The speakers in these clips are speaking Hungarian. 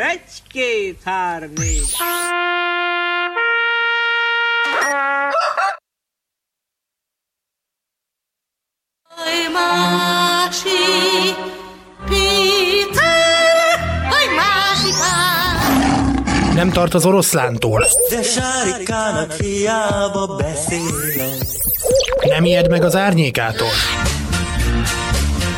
Egy, két, három, négy. Nem tart az oroszlántól. De sárikának hiába beszélek. Nem ijed meg az árnyékától.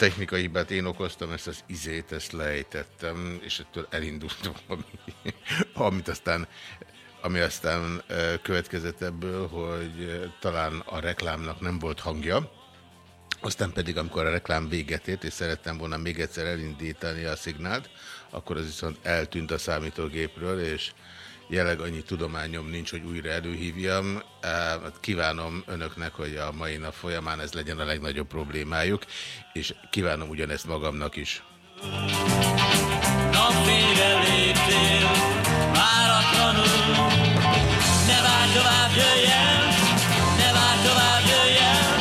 Technikai hibát én okoztam, ezt az izét, ezt lejtettem, és ettől elindultam, ami, amit aztán, ami aztán következett ebből, hogy talán a reklámnak nem volt hangja, aztán pedig, amikor a reklám véget ért, és szerettem volna még egyszer elindítani a szignált, akkor az viszont eltűnt a számítógépről, és jelenleg annyi tudományom nincs, hogy újra előhívjam. Hát kívánom önöknek, hogy a mai nap folyamán ez legyen a legnagyobb problémájuk, és kívánom ugyanezt magamnak is. Napfényre léptél, váratlanul. Ne várj tovább, jöjj el, ne várj tovább, jöjj el,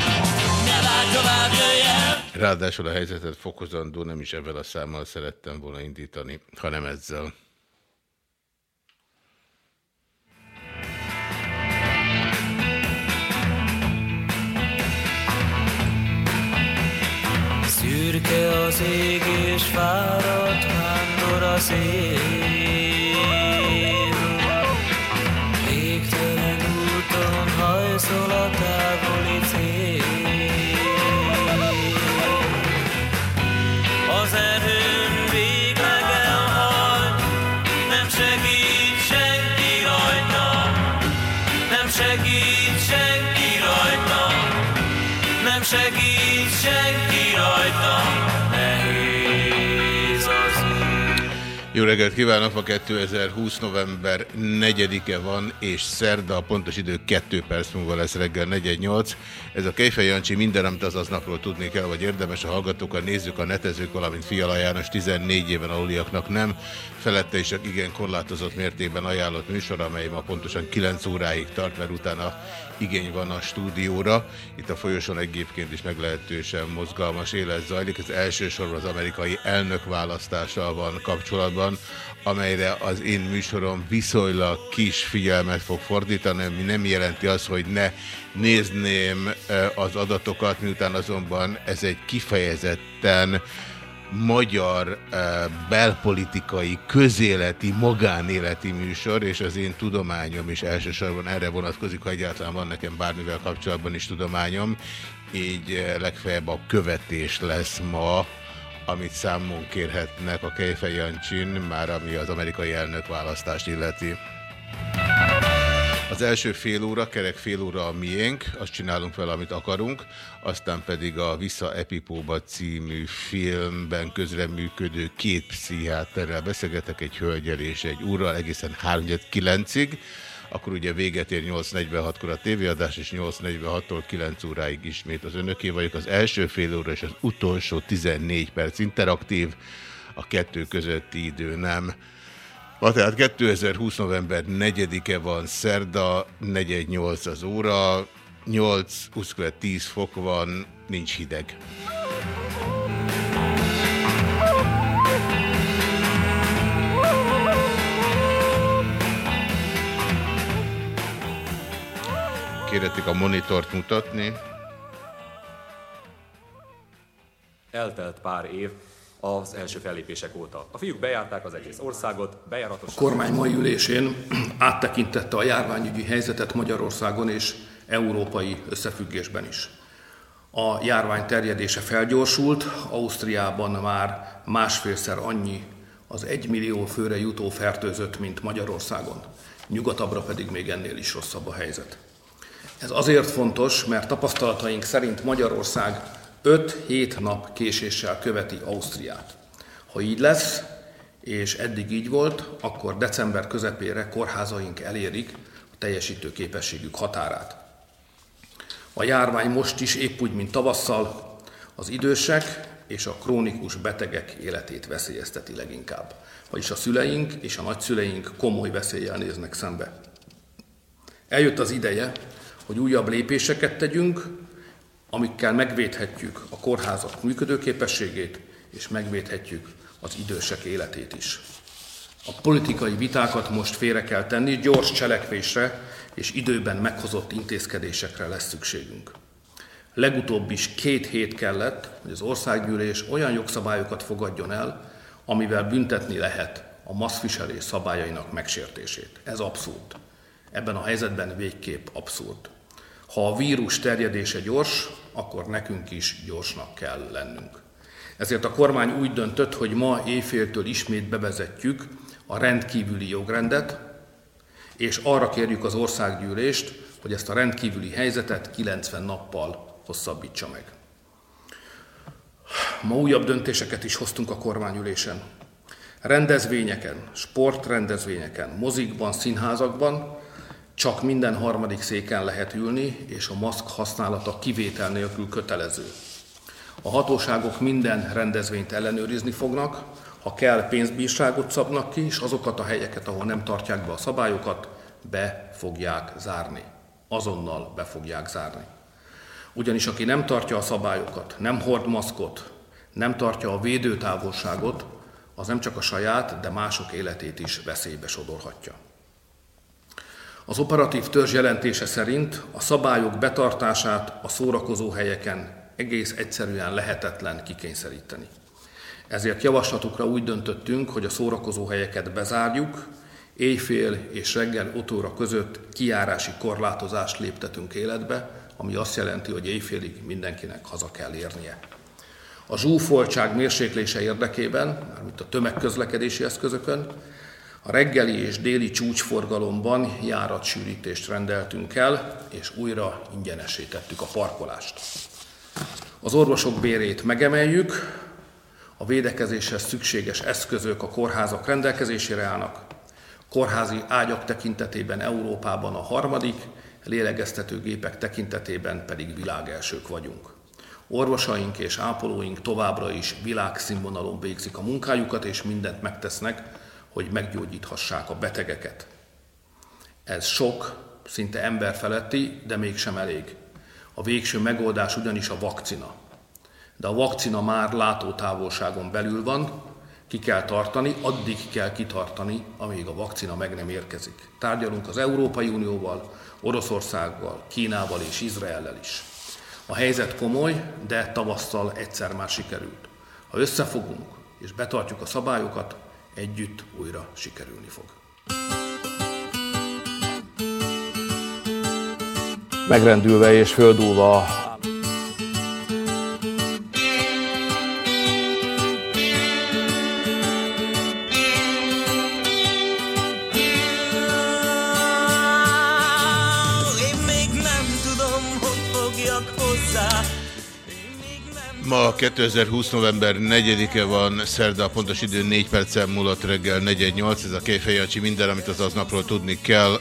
ne várj tovább, jöjj el. Ráadásul a helyzetet fokozandó nem is ebben a számmal szerettem volna indítani, hanem ezzel. Szürke az ég és fáradt vándor a szél. Jó reggelt kívánok! Ma 2020. november 4-e van, és szerda a pontos idő 2 perc múlva lesz reggel 418. Ez a Kejfej Jancsi minden, amit az aznapról tudni kell, vagy érdemes a hallgatókkal, nézzük a netezők, valamint Fiala János 14 éven aluliaknak nem. Felette is igen korlátozott mértékben ajánlott műsor, amely ma pontosan 9 óráig tart, mert utána igény van a stúdióra. Itt a folyosón egyébként is meglehetősen mozgalmas élet zajlik. Ez elsősorban az amerikai elnök választással van kapcsolatban, amelyre az én műsorom viszonylag kis figyelmet fog fordítani, ami nem jelenti azt, hogy ne nézném eh, az adatokat, miután azonban ez egy kifejezetten magyar eh, belpolitikai, közéleti, magánéleti műsor, és az én tudományom is elsősorban erre vonatkozik, ha egyáltalán van nekem bármivel kapcsolatban is tudományom, így eh, legfeljebb a követés lesz ma, amit számon kérhetnek a Kejfej Jancsin, már ami az amerikai elnök választást illeti. Az első fél óra, kerek fél óra a miénk, azt csinálunk vele, amit akarunk, aztán pedig a Vissza Epipóba című filmben közreműködő két pszichiáterrel beszélgetek, egy hölgyel és egy úrral egészen 3-9-ig, akkor ugye véget ér 8.46-kor a tévéadás, és 8.46-tól 9 óráig ismét az önöké vagyok. Az első fél óra és az utolsó 14 perc interaktív, a kettő közötti idő nem. Ma tehát 2020. november 4-e van, szerda, 418 az óra, 8, 20 10 fok van, nincs hideg. Kéretik a monitort mutatni. Eltelt pár év az első fellépések óta. A fiúk bejárták az egész országot, bejáratos... A kormány mai ülésén áttekintette a járványügyi helyzetet Magyarországon és európai összefüggésben is. A járvány terjedése felgyorsult, Ausztriában már másfélszer annyi az egymillió főre jutó fertőzött, mint Magyarországon. Nyugatabbra pedig még ennél is rosszabb a helyzet. Ez azért fontos, mert tapasztalataink szerint Magyarország 5-7 nap késéssel követi Ausztriát. Ha így lesz, és eddig így volt, akkor december közepére kórházaink elérik a teljesítő képességük határát. A járvány most is épp úgy, mint tavasszal, az idősek és a krónikus betegek életét veszélyezteti leginkább. Vagyis a szüleink és a nagyszüleink komoly veszéllyel néznek szembe. Eljött az ideje, hogy újabb lépéseket tegyünk, amikkel megvédhetjük a kórházak működőképességét, és megvédhetjük az idősek életét is. A politikai vitákat most félre kell tenni, gyors cselekvésre és időben meghozott intézkedésekre lesz szükségünk. Legutóbb is két hét kellett, hogy az országgyűlés olyan jogszabályokat fogadjon el, amivel büntetni lehet a maszviselés szabályainak megsértését. Ez abszurd. Ebben a helyzetben végképp abszurd. Ha a vírus terjedése gyors, akkor nekünk is gyorsnak kell lennünk. Ezért a kormány úgy döntött, hogy ma éjféltől ismét bevezetjük a rendkívüli jogrendet, és arra kérjük az országgyűlést, hogy ezt a rendkívüli helyzetet 90 nappal hosszabbítsa meg. Ma újabb döntéseket is hoztunk a kormányülésen. Rendezvényeken, sportrendezvényeken, mozikban, színházakban csak minden harmadik széken lehet ülni, és a maszk használata kivétel nélkül kötelező. A hatóságok minden rendezvényt ellenőrizni fognak, ha kell pénzbírságot szabnak ki, és azokat a helyeket, ahol nem tartják be a szabályokat, be fogják zárni. Azonnal be fogják zárni. Ugyanis aki nem tartja a szabályokat, nem hord maszkot, nem tartja a védőtávolságot, az nem csak a saját, de mások életét is veszélybe sodorhatja. Az operatív törzs jelentése szerint a szabályok betartását a szórakozó helyeken egész egyszerűen lehetetlen kikényszeríteni. Ezért javaslatukra úgy döntöttünk, hogy a szórakozó helyeket bezárjuk, éjfél és reggel 5 óra között kiárási korlátozást léptetünk életbe, ami azt jelenti, hogy éjfélig mindenkinek haza kell érnie. A zsúfoltság mérséklése érdekében, mármint a tömegközlekedési eszközökön, a reggeli és déli csúcsforgalomban járatsűrítést rendeltünk el, és újra ingyenesítettük a parkolást. Az orvosok bérét megemeljük, a védekezéshez szükséges eszközök a kórházak rendelkezésére állnak, kórházi ágyak tekintetében Európában a harmadik, lélegeztetőgépek tekintetében pedig világelsők vagyunk. Orvosaink és ápolóink továbbra is világszínvonalon végzik a munkájukat, és mindent megtesznek, hogy meggyógyíthassák a betegeket. Ez sok, szinte emberfeletti, de mégsem elég. A végső megoldás ugyanis a vakcina. De a vakcina már látótávolságon belül van, ki kell tartani, addig kell kitartani, amíg a vakcina meg nem érkezik. Tárgyalunk az Európai Unióval, Oroszországgal, Kínával és Izraellel is. A helyzet komoly, de tavasszal egyszer már sikerült. Ha összefogunk és betartjuk a szabályokat, együtt újra sikerülni fog. Megrendülve és földúlva 2020. november 4-e van, szerda a pontos idő 4 perccel múlott reggel 418. Ez a Kejfej Jancsi minden, amit az aznapról tudni kell,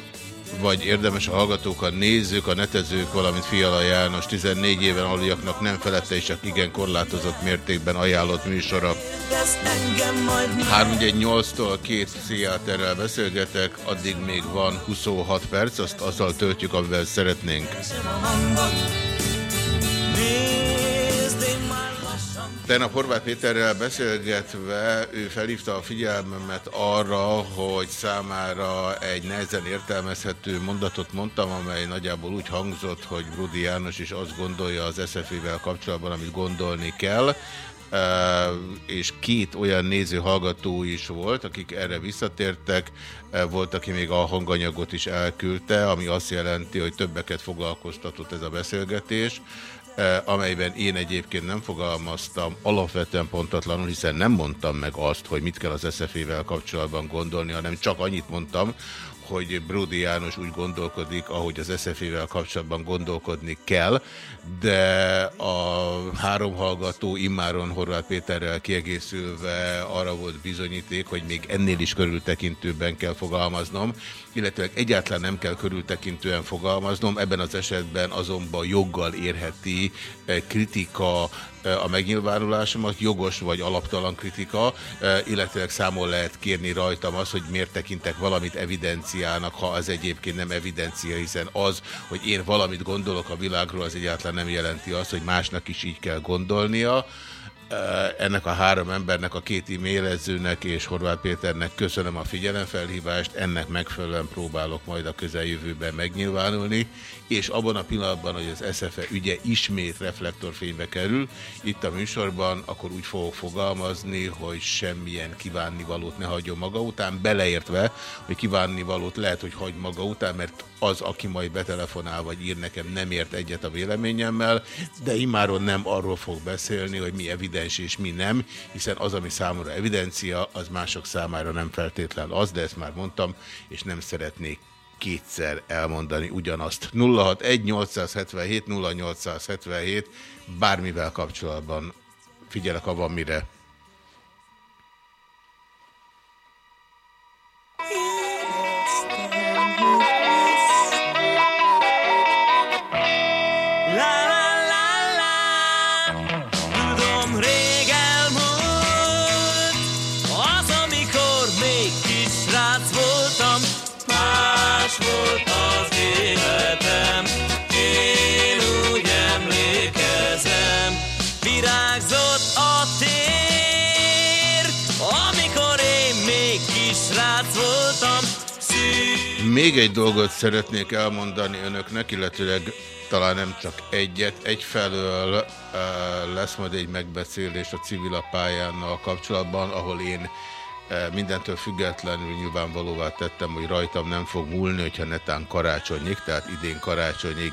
vagy érdemes a hallgatók, a nézők, a netezők, valamint Fiala János 14 éven aluljaknak nem felette és csak igen korlátozott mértékben ajánlott műsora. 318-tól két pszichiáterrel beszélgetek, addig még van 26 perc, azt azzal töltjük, amivel szeretnénk. Tegnap Horváth Péterrel beszélgetve ő felhívta a figyelmemet arra, hogy számára egy nehezen értelmezhető mondatot mondtam, amely nagyjából úgy hangzott, hogy Rudi János is azt gondolja az SZF-vel kapcsolatban, amit gondolni kell, és két olyan néző-hallgató is volt, akik erre visszatértek, volt, aki még a hanganyagot is elküldte, ami azt jelenti, hogy többeket foglalkoztatott ez a beszélgetés, amelyben én egyébként nem fogalmaztam alapvetően pontatlanul, hiszen nem mondtam meg azt, hogy mit kell az SZF-vel kapcsolatban gondolni, hanem csak annyit mondtam, hogy Brody János úgy gondolkodik, ahogy az SZF-vel kapcsolatban gondolkodni kell, de a három hallgató immáron Horváth Péterrel kiegészülve arra volt bizonyíték, hogy még ennél is körültekintőben kell fogalmaznom, illetve egyáltalán nem kell körültekintően fogalmaznom, ebben az esetben azonban joggal érheti eh, kritika a megnyilvánulásomat, jogos vagy alaptalan kritika, illetve számol lehet kérni rajtam az, hogy miért tekintek valamit evidenciának, ha az egyébként nem evidencia, hiszen az, hogy én valamit gondolok a világról, az egyáltalán nem jelenti azt, hogy másnak is így kell gondolnia. Ennek a három embernek, a két e-mailezőnek és Horváth Péternek köszönöm a figyelemfelhívást, ennek megfelelően próbálok majd a közeljövőben megnyilvánulni, és abban a pillanatban, hogy az SZFE ügye ismét reflektorfénybe kerül, itt a műsorban, akkor úgy fogok fogalmazni, hogy semmilyen kívánnivalót ne hagyjon maga után, beleértve, hogy kívánnivalót lehet, hogy hagy maga után, mert az, aki majd betelefonál vagy ír nekem, nem ért egyet a véleményemmel, de immáron nem arról fog beszélni, hogy mi evidens és mi nem, hiszen az, ami számomra evidencia, az mások számára nem feltétlen az, de ezt már mondtam, és nem szeretnék kétszer elmondani ugyanazt. 061 877 0877 bármivel kapcsolatban figyelek, ha van mire. Még egy dolgot szeretnék elmondani önöknek, illetőleg talán nem csak egyet. Egyfelől uh, lesz majd egy megbeszélés a civil pályánnal kapcsolatban, ahol én uh, mindentől függetlenül nyilvánvalóvá tettem, hogy rajtam nem fog múlni, hogyha netán karácsonyig, tehát idén karácsonyig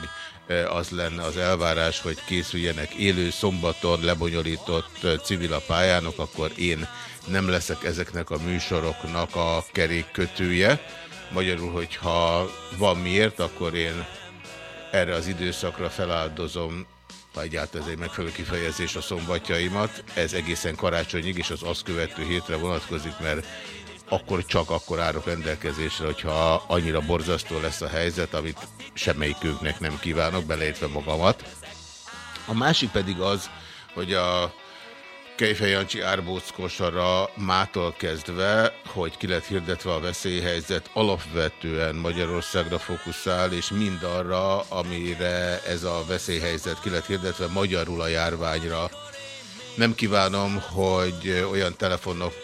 uh, az lenne az elvárás, hogy készüljenek élő szombaton lebonyolított civil pályánok, akkor én nem leszek ezeknek a műsoroknak a kerékkötője Magyarul, hogyha van miért, akkor én erre az időszakra feláldozom, ha egyáltalán ez egy megfelelő kifejezés a szombatjaimat. Ez egészen karácsonyig és az azt követő hétre vonatkozik, mert akkor csak akkor állok rendelkezésre, hogyha annyira borzasztó lesz a helyzet, amit semmelyikünknek nem kívánok, beleértve magamat. A másik pedig az, hogy a Kejfej Jancsi árbóckosara mától kezdve, hogy ki lett hirdetve a veszélyhelyzet, alapvetően Magyarországra fókuszál, és mind arra, amire ez a veszélyhelyzet ki lett hirdetve, magyarul a járványra. Nem kívánom, hogy olyan telefonok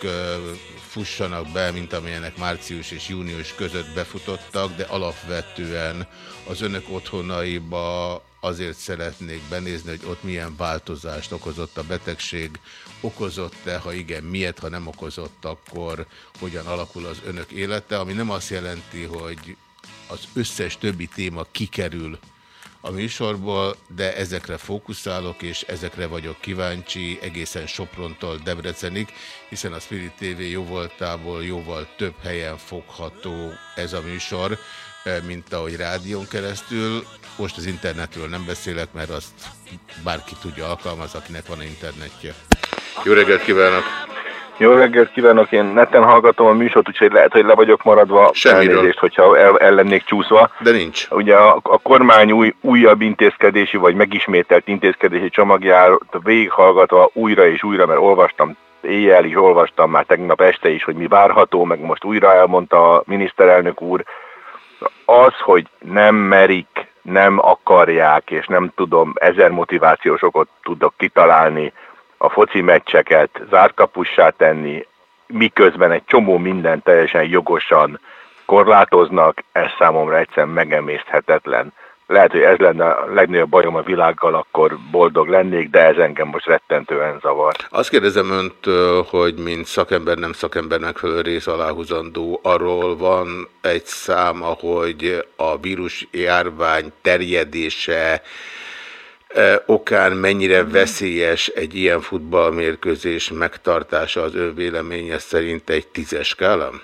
fussanak be, mint amilyenek március és június között befutottak, de alapvetően az önök otthonaiba azért szeretnék benézni, hogy ott milyen változást okozott a betegség, okozott-e, ha igen, miért, ha nem okozott, akkor hogyan alakul az önök élete, ami nem azt jelenti, hogy az összes többi téma kikerül a műsorból, de ezekre fókuszálok, és ezekre vagyok kíváncsi egészen Soprontól Debrecenig, hiszen a Spirit TV jóvoltából jóval több helyen fogható ez a műsor, eh, mint ahogy rádión keresztül. Most az internetről nem beszélek, mert azt bárki tudja alkalmaz, akinek van internetje. Jó reggelt kívánok! Jó reggelt kívánok, én neten hallgatom a műsort, úgyhogy lehet, hogy le vagyok maradva. Semmiről. Elnézést, hogyha el, el lennék csúszva. De nincs. Ugye a, a kormány új, újabb intézkedési, vagy megismételt intézkedési csomagját végighallgatva újra és újra, mert olvastam éjjel is, olvastam már tegnap este is, hogy mi várható, meg most újra elmondta a miniszterelnök úr, az, hogy nem merik, nem akarják, és nem tudom, ezer motivációs okot tudok kitalálni, a foci meccseket zárkapussá tenni, miközben egy csomó minden teljesen jogosan korlátoznak, ez számomra egyszerűen megemészthetetlen. Lehet, hogy ez lenne a legnagyobb bajom a világgal, akkor boldog lennék, de ez engem most rettentően zavar. Azt kérdezem önt, hogy mint szakember, nem szakember megfelelő rész aláhúzandó, arról van egy szám, ahogy a vírus járvány terjedése okán mennyire veszélyes egy ilyen futballmérkőzés megtartása az ön véleménye szerint egy tízes skálám?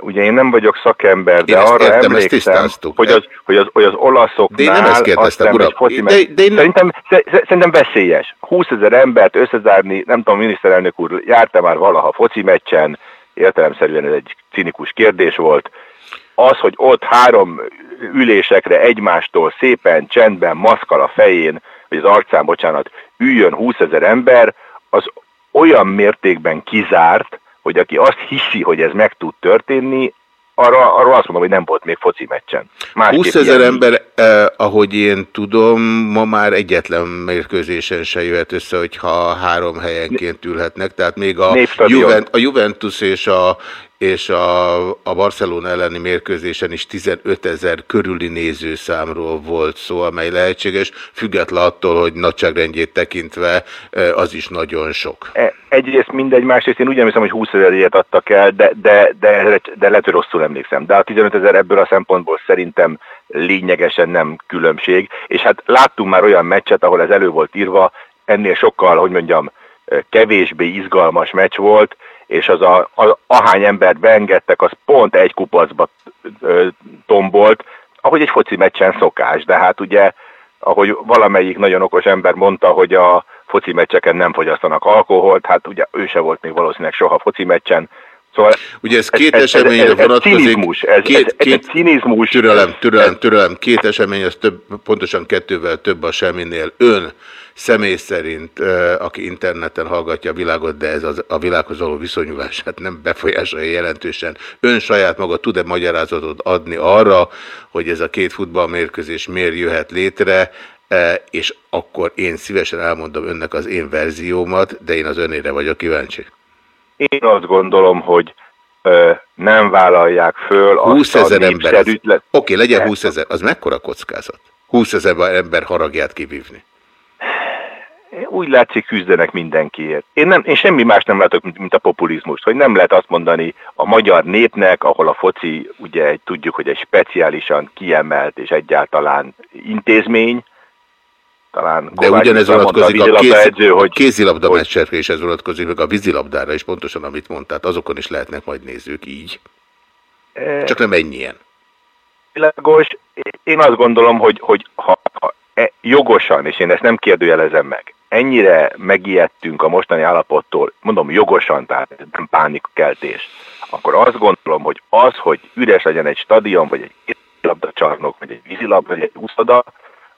Ugye én nem vagyok szakember, de én arra értem, emlékszem, hogy az, hogy, az, hogy az olaszoknál... De én nem ezt kérdeztem, uram. Foci De, de én... szerintem, szerintem veszélyes. 20 ezer embert összezárni, nem tudom, miniszterelnök úr, járta már valaha foci meccsen, értelemszerűen ez egy cinikus kérdés volt. Az, hogy ott három ülésekre egymástól szépen, csendben, maszkal a fején, vagy az arcán, bocsánat, üljön 20 ezer ember, az olyan mértékben kizárt, hogy aki azt hiszi, hogy ez meg tud történni, arra, arra azt mondom, hogy nem volt még foci meccsen. Másképp 20 ezer ember, eh, ahogy én tudom, ma már egyetlen mérkőzésen se jöhet össze, hogyha három helyenként ülhetnek, tehát még a, Juvent, a Juventus és a, és a, a Barcelona elleni mérkőzésen is 15 ezer körüli nézőszámról volt szó, amely lehetséges, független attól, hogy nagyságrendjét tekintve e, az is nagyon sok. E, egyrészt mindegy, másrészt én úgy emlékszem, hogy 20 ezer ilyet adtak el, de, de, de, de lehet, hogy rosszul emlékszem. De a 15 ezer ebből a szempontból szerintem lényegesen nem különbség. És hát láttunk már olyan meccset, ahol ez elő volt írva, ennél sokkal, hogy mondjam, kevésbé izgalmas meccs volt, és az a, a, ahány embert beengedtek, az pont egy kupacba tombolt, ahogy egy foci meccsen szokás, de hát ugye, ahogy valamelyik nagyon okos ember mondta, hogy a foci meccseken nem fogyasztanak alkoholt, hát ugye ő se volt még valószínűleg soha foci meccsen, Szóval Ugye ez két ez, eseményre ez, ez, vonatkozik. Cinizmus, ez, két, ez, ez két, cinizmus. Türelem, türelem, türelem. Két esemény, az több, pontosan kettővel több a semminél. Ön személy szerint, aki interneten hallgatja a világot, de ez az, a világhoz való viszonyulását nem befolyásolja jelentősen. Ön saját maga tud-e magyarázatot adni arra, hogy ez a két futballmérkőzés miért jöhet létre, és akkor én szívesen elmondom önnek az én verziómat, de én az önére vagyok kíváncsi. Én azt gondolom, hogy ö, nem vállalják föl 20 ezer ember. Az... Oké, okay, legyen 20 ezer. Az mekkora kockázat? 20 ezer ember haragját kivívni. Úgy látszik, küzdenek mindenkiért. Én, nem, én semmi más nem látok, mint, mint a populizmust, hogy nem lehet azt mondani a magyar népnek, ahol a foci, ugye tudjuk, hogy egy speciálisan kiemelt és egyáltalán intézmény, talán De ugyanez vonatkozik a, kéz, edző, hogy, a kézilabda hogy... meccserre is ez vonatkozik, meg a vízilabdára is pontosan, amit mondtál, azokon is lehetnek majd nézők így. E... Csak nem ennyien. Világos. Én azt gondolom, hogy, hogy ha, ha e, jogosan, és én ezt nem kérdőjelezem meg, ennyire megijedtünk a mostani állapottól, mondom jogosan, tehát nem pánikkeltés, akkor azt gondolom, hogy az, hogy üres legyen egy stadion, vagy egy labdacsarnok, vagy egy vízilabda, vagy egy úszoda,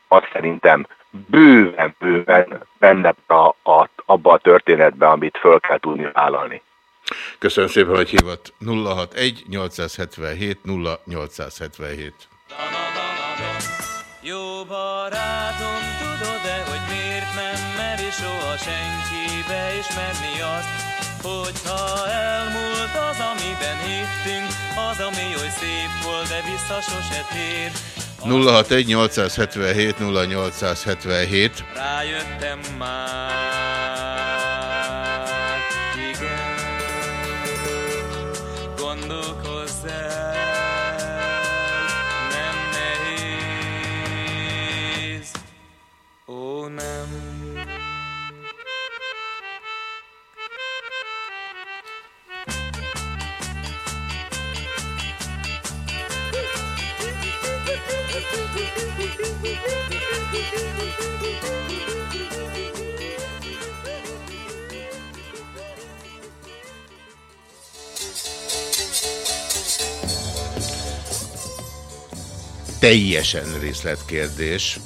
az szerintem bőven-bőven benne a, a, abba a történetbe, amit föl kell tudni vállalni. Köszönöm szépen, hogy hívott 061 877 0877. Jó barátom, nem meri soha senkibe ismerni azt, hogyha elmúlt az, amiben hittünk, az, ami oly szép volt, de vissza sose tér. 061 877 0877 Rájöttem már, Teljesen részletkérdés.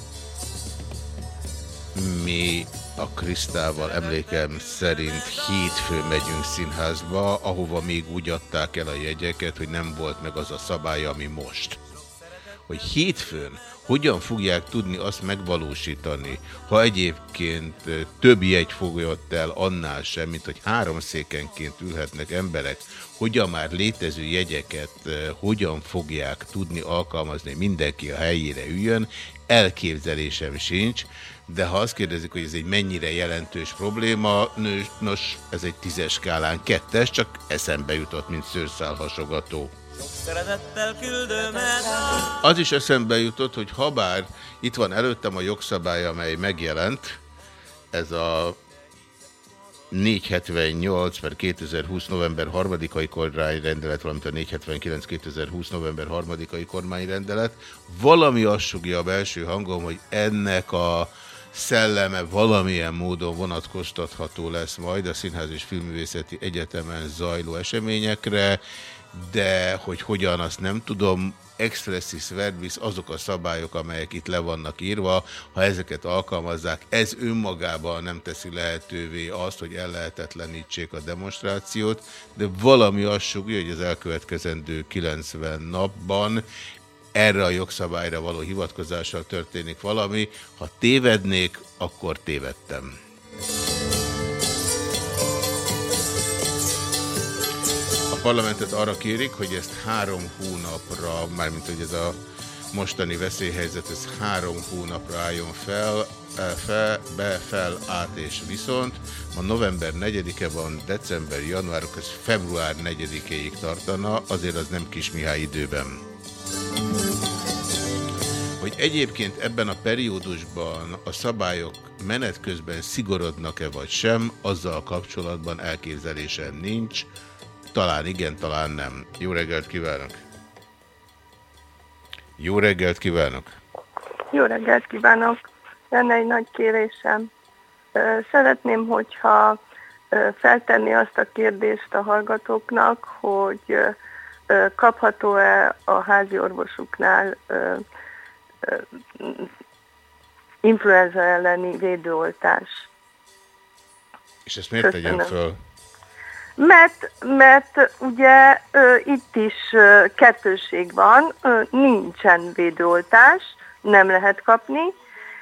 Mi a Krisztával emlékem szerint hétfő megyünk színházba, ahova még úgy adták el a jegyeket, hogy nem volt meg az a szabály, ami most. Hogy hétfőn hogyan fogják tudni azt megvalósítani, ha egyébként több jegy fogjott el annál sem, mint hogy három székenként ülhetnek emberek, hogyan már létező jegyeket hogyan fogják tudni alkalmazni, mindenki a helyére üljön, elképzelésem sincs, de ha azt kérdezik, hogy ez egy mennyire jelentős probléma, nos, ez egy tízes skálán kettes, csak eszembe jutott, mint szőrszálhasogató. Az is eszembe jutott, hogy habár itt van előttem a jogszabály, amely megjelent, ez a 478 per 2020 november 3-ai kormányrendelet, valamint a 479 2020 november 3-ai kormányrendelet. Valami azt sugja a belső hangom, hogy ennek a szelleme valamilyen módon vonatkoztatható lesz majd a Színház és Filművészeti Egyetemen zajló eseményekre, de hogy hogyan, azt nem tudom. Expressis verbis azok a szabályok, amelyek itt le vannak írva, ha ezeket alkalmazzák, ez önmagában nem teszi lehetővé azt, hogy ellehetetlenítsék a demonstrációt, de valami azt sugja, hogy az elkövetkezendő 90 napban erre a jogszabályra való hivatkozással történik valami. Ha tévednék, akkor tévedtem. Parlamentet arra kérik, hogy ezt három hónapra, mármint hogy ez a mostani veszélyhelyzet, ez három hónapra álljon fel, eh, fel, be, fel, át és viszont. Ma november 4-e van, december, január, ez február 4-éig tartana, azért az nem kis Mihály időben. Hogy egyébként ebben a periódusban a szabályok menet közben szigorodnak-e vagy sem, azzal kapcsolatban elképzelésem nincs. Talán igen, talán nem. Jó reggelt kívánok! Jó reggelt kívánok! Jó reggelt kívánok! Lenne egy nagy kérésem. Szeretném, hogyha feltenni azt a kérdést a hallgatóknak, hogy kapható-e a házi orvosuknál influenza elleni védőoltás. És ezt miért Köszönöm. tegyem föl? Mert, mert ugye ö, itt is ö, kettőség van, ö, nincsen védőoltás, nem lehet kapni.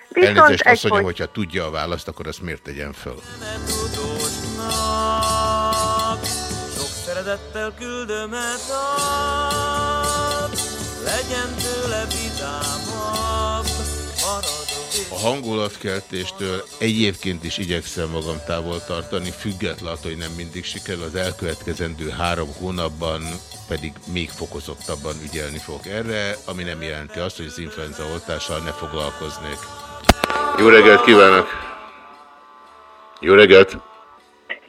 Viszont Elnézést azt mondjam, hogy... hogyha tudja a választ, akkor azt miért tegyem föl? Sok szeretettel küldöm legyen tőle vidámabb, a hangulatkeltéstől egyébként is igyekszem magam távol tartani, függetlenül, hogy nem mindig sikerül, az elkövetkezendő három hónapban pedig még fokozottabban ügyelni fog erre, ami nem jelenti azt, hogy az influenza oltással ne foglalkoznék. Jó reggelt kívánok! Jó reggelt!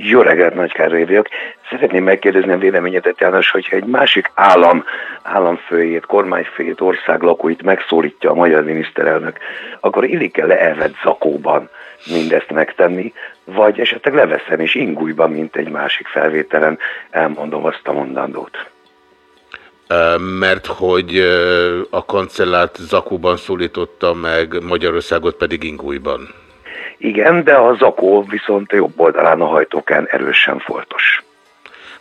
Jó reggelt, Nagy Károly vagyok. Szeretném megkérdezni a véleményedet, János, hogyha egy másik állam, államfőjét, kormányfőjét, ország lakóit megszólítja a magyar miniszterelnök, akkor illik-e leelvett zakóban mindezt megtenni, vagy esetleg leveszem és ingújban, mint egy másik felvételen elmondom azt a mondandót. Mert hogy a kancellárt zakóban szólította meg, Magyarországot pedig ingújban. Igen, de a zakó viszont jobb oldalán a hajtókán erősen foltos.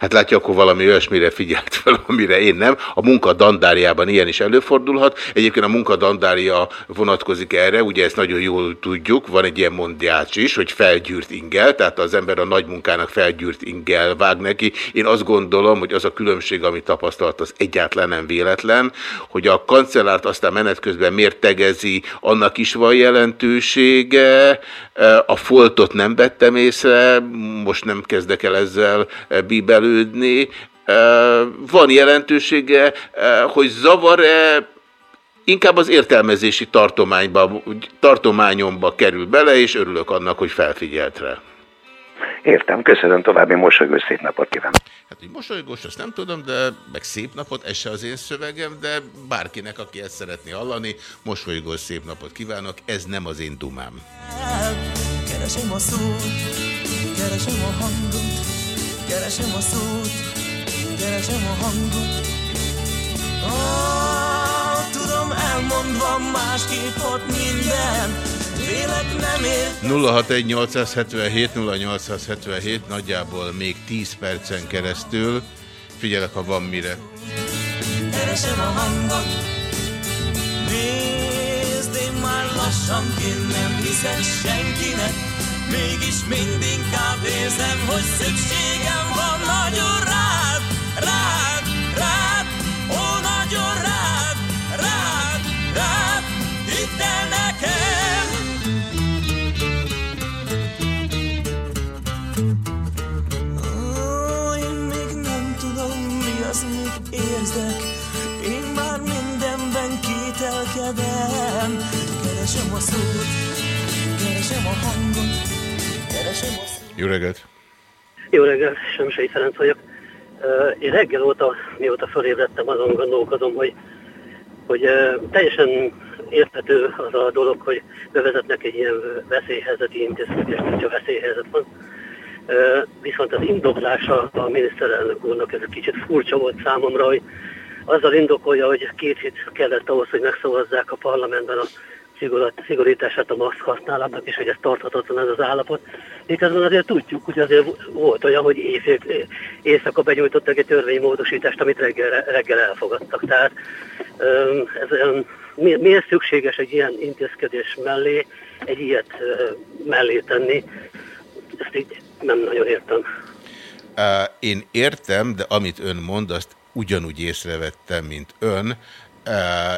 Hát látja, akkor valami olyasmire figyelt fel, amire én nem. A munka dandáriában ilyen is előfordulhat. Egyébként a munka dandária vonatkozik erre, ugye ezt nagyon jól tudjuk, van egy ilyen mondjács is, hogy felgyűrt ingel, tehát az ember a nagy munkának felgyűrt ingel vág neki. Én azt gondolom, hogy az a különbség, amit tapasztalt, az egyáltalán nem véletlen, hogy a kancellárt aztán menet közben miért tegezi, annak is van jelentősége, a foltot nem vettem észre, most nem kezdek el ezzel bíbelődni. Van jelentősége, hogy zavar-e inkább az értelmezési tartományba, tartományomba kerül bele, és örülök annak, hogy felfigyelt rá. Értem, köszönöm további mosolygós szép napot kívánok. Hát, hogy mosolygós, azt nem tudom, de meg szép napot, ez se az én szövegem, de bárkinek, aki ezt szeretné hallani, mosolygós szép napot kívánok, ez nem az én dumám. Keresem a szót, keresem a hangot, keresem a szót, keresem a hangot. Oh, tudom, elmondva másképp ott minden, vélek nem ér. 061 877 0877, nagyjából még 10 percen keresztül. Figyelek, ha van mire. Keresem a hangot, nézd, én már lassan én nem hiszek senkinek, mégis mindinkább érzem, hogy szükségem van. Nagyon rád, rád, rád, ó, nagyon rád, rád, rád, hidd el nekem. Ó, én még nem tudom, mi az, mit érzek, én már mindenben kételkedem. Keresem a szót, Jó reggelt! Jó reggel, Semsei Ferenc vagyok. Én reggel óta, mióta fölébredtem, azon gondolkodom, hogy, hogy teljesen érthető az a dolog, hogy bevezetnek egy ilyen veszélyhelyzeti intézkedést, hogyha veszélyhelyzet van. Viszont az indoklása a miniszterelnök úrnak ez egy kicsit furcsa volt számomra, hogy azzal indokolja, hogy két hét kellett ahhoz, hogy megszavazzák a parlamentben a szigorítását a maszk használatnak, és hogy ez tarthatatlan ez az állapot. Miközben azért tudjuk, hogy azért volt olyan, hogy éjfél, éjszaka benyújtottak egy törvénymódosítást, amit reggel, reggel elfogadtak. Tehát ez mi, miért szükséges egy ilyen intézkedés mellé, egy ilyet mellé tenni? Ezt így nem nagyon értem. Én értem, de amit ön mond, azt ugyanúgy észrevettem, mint ön,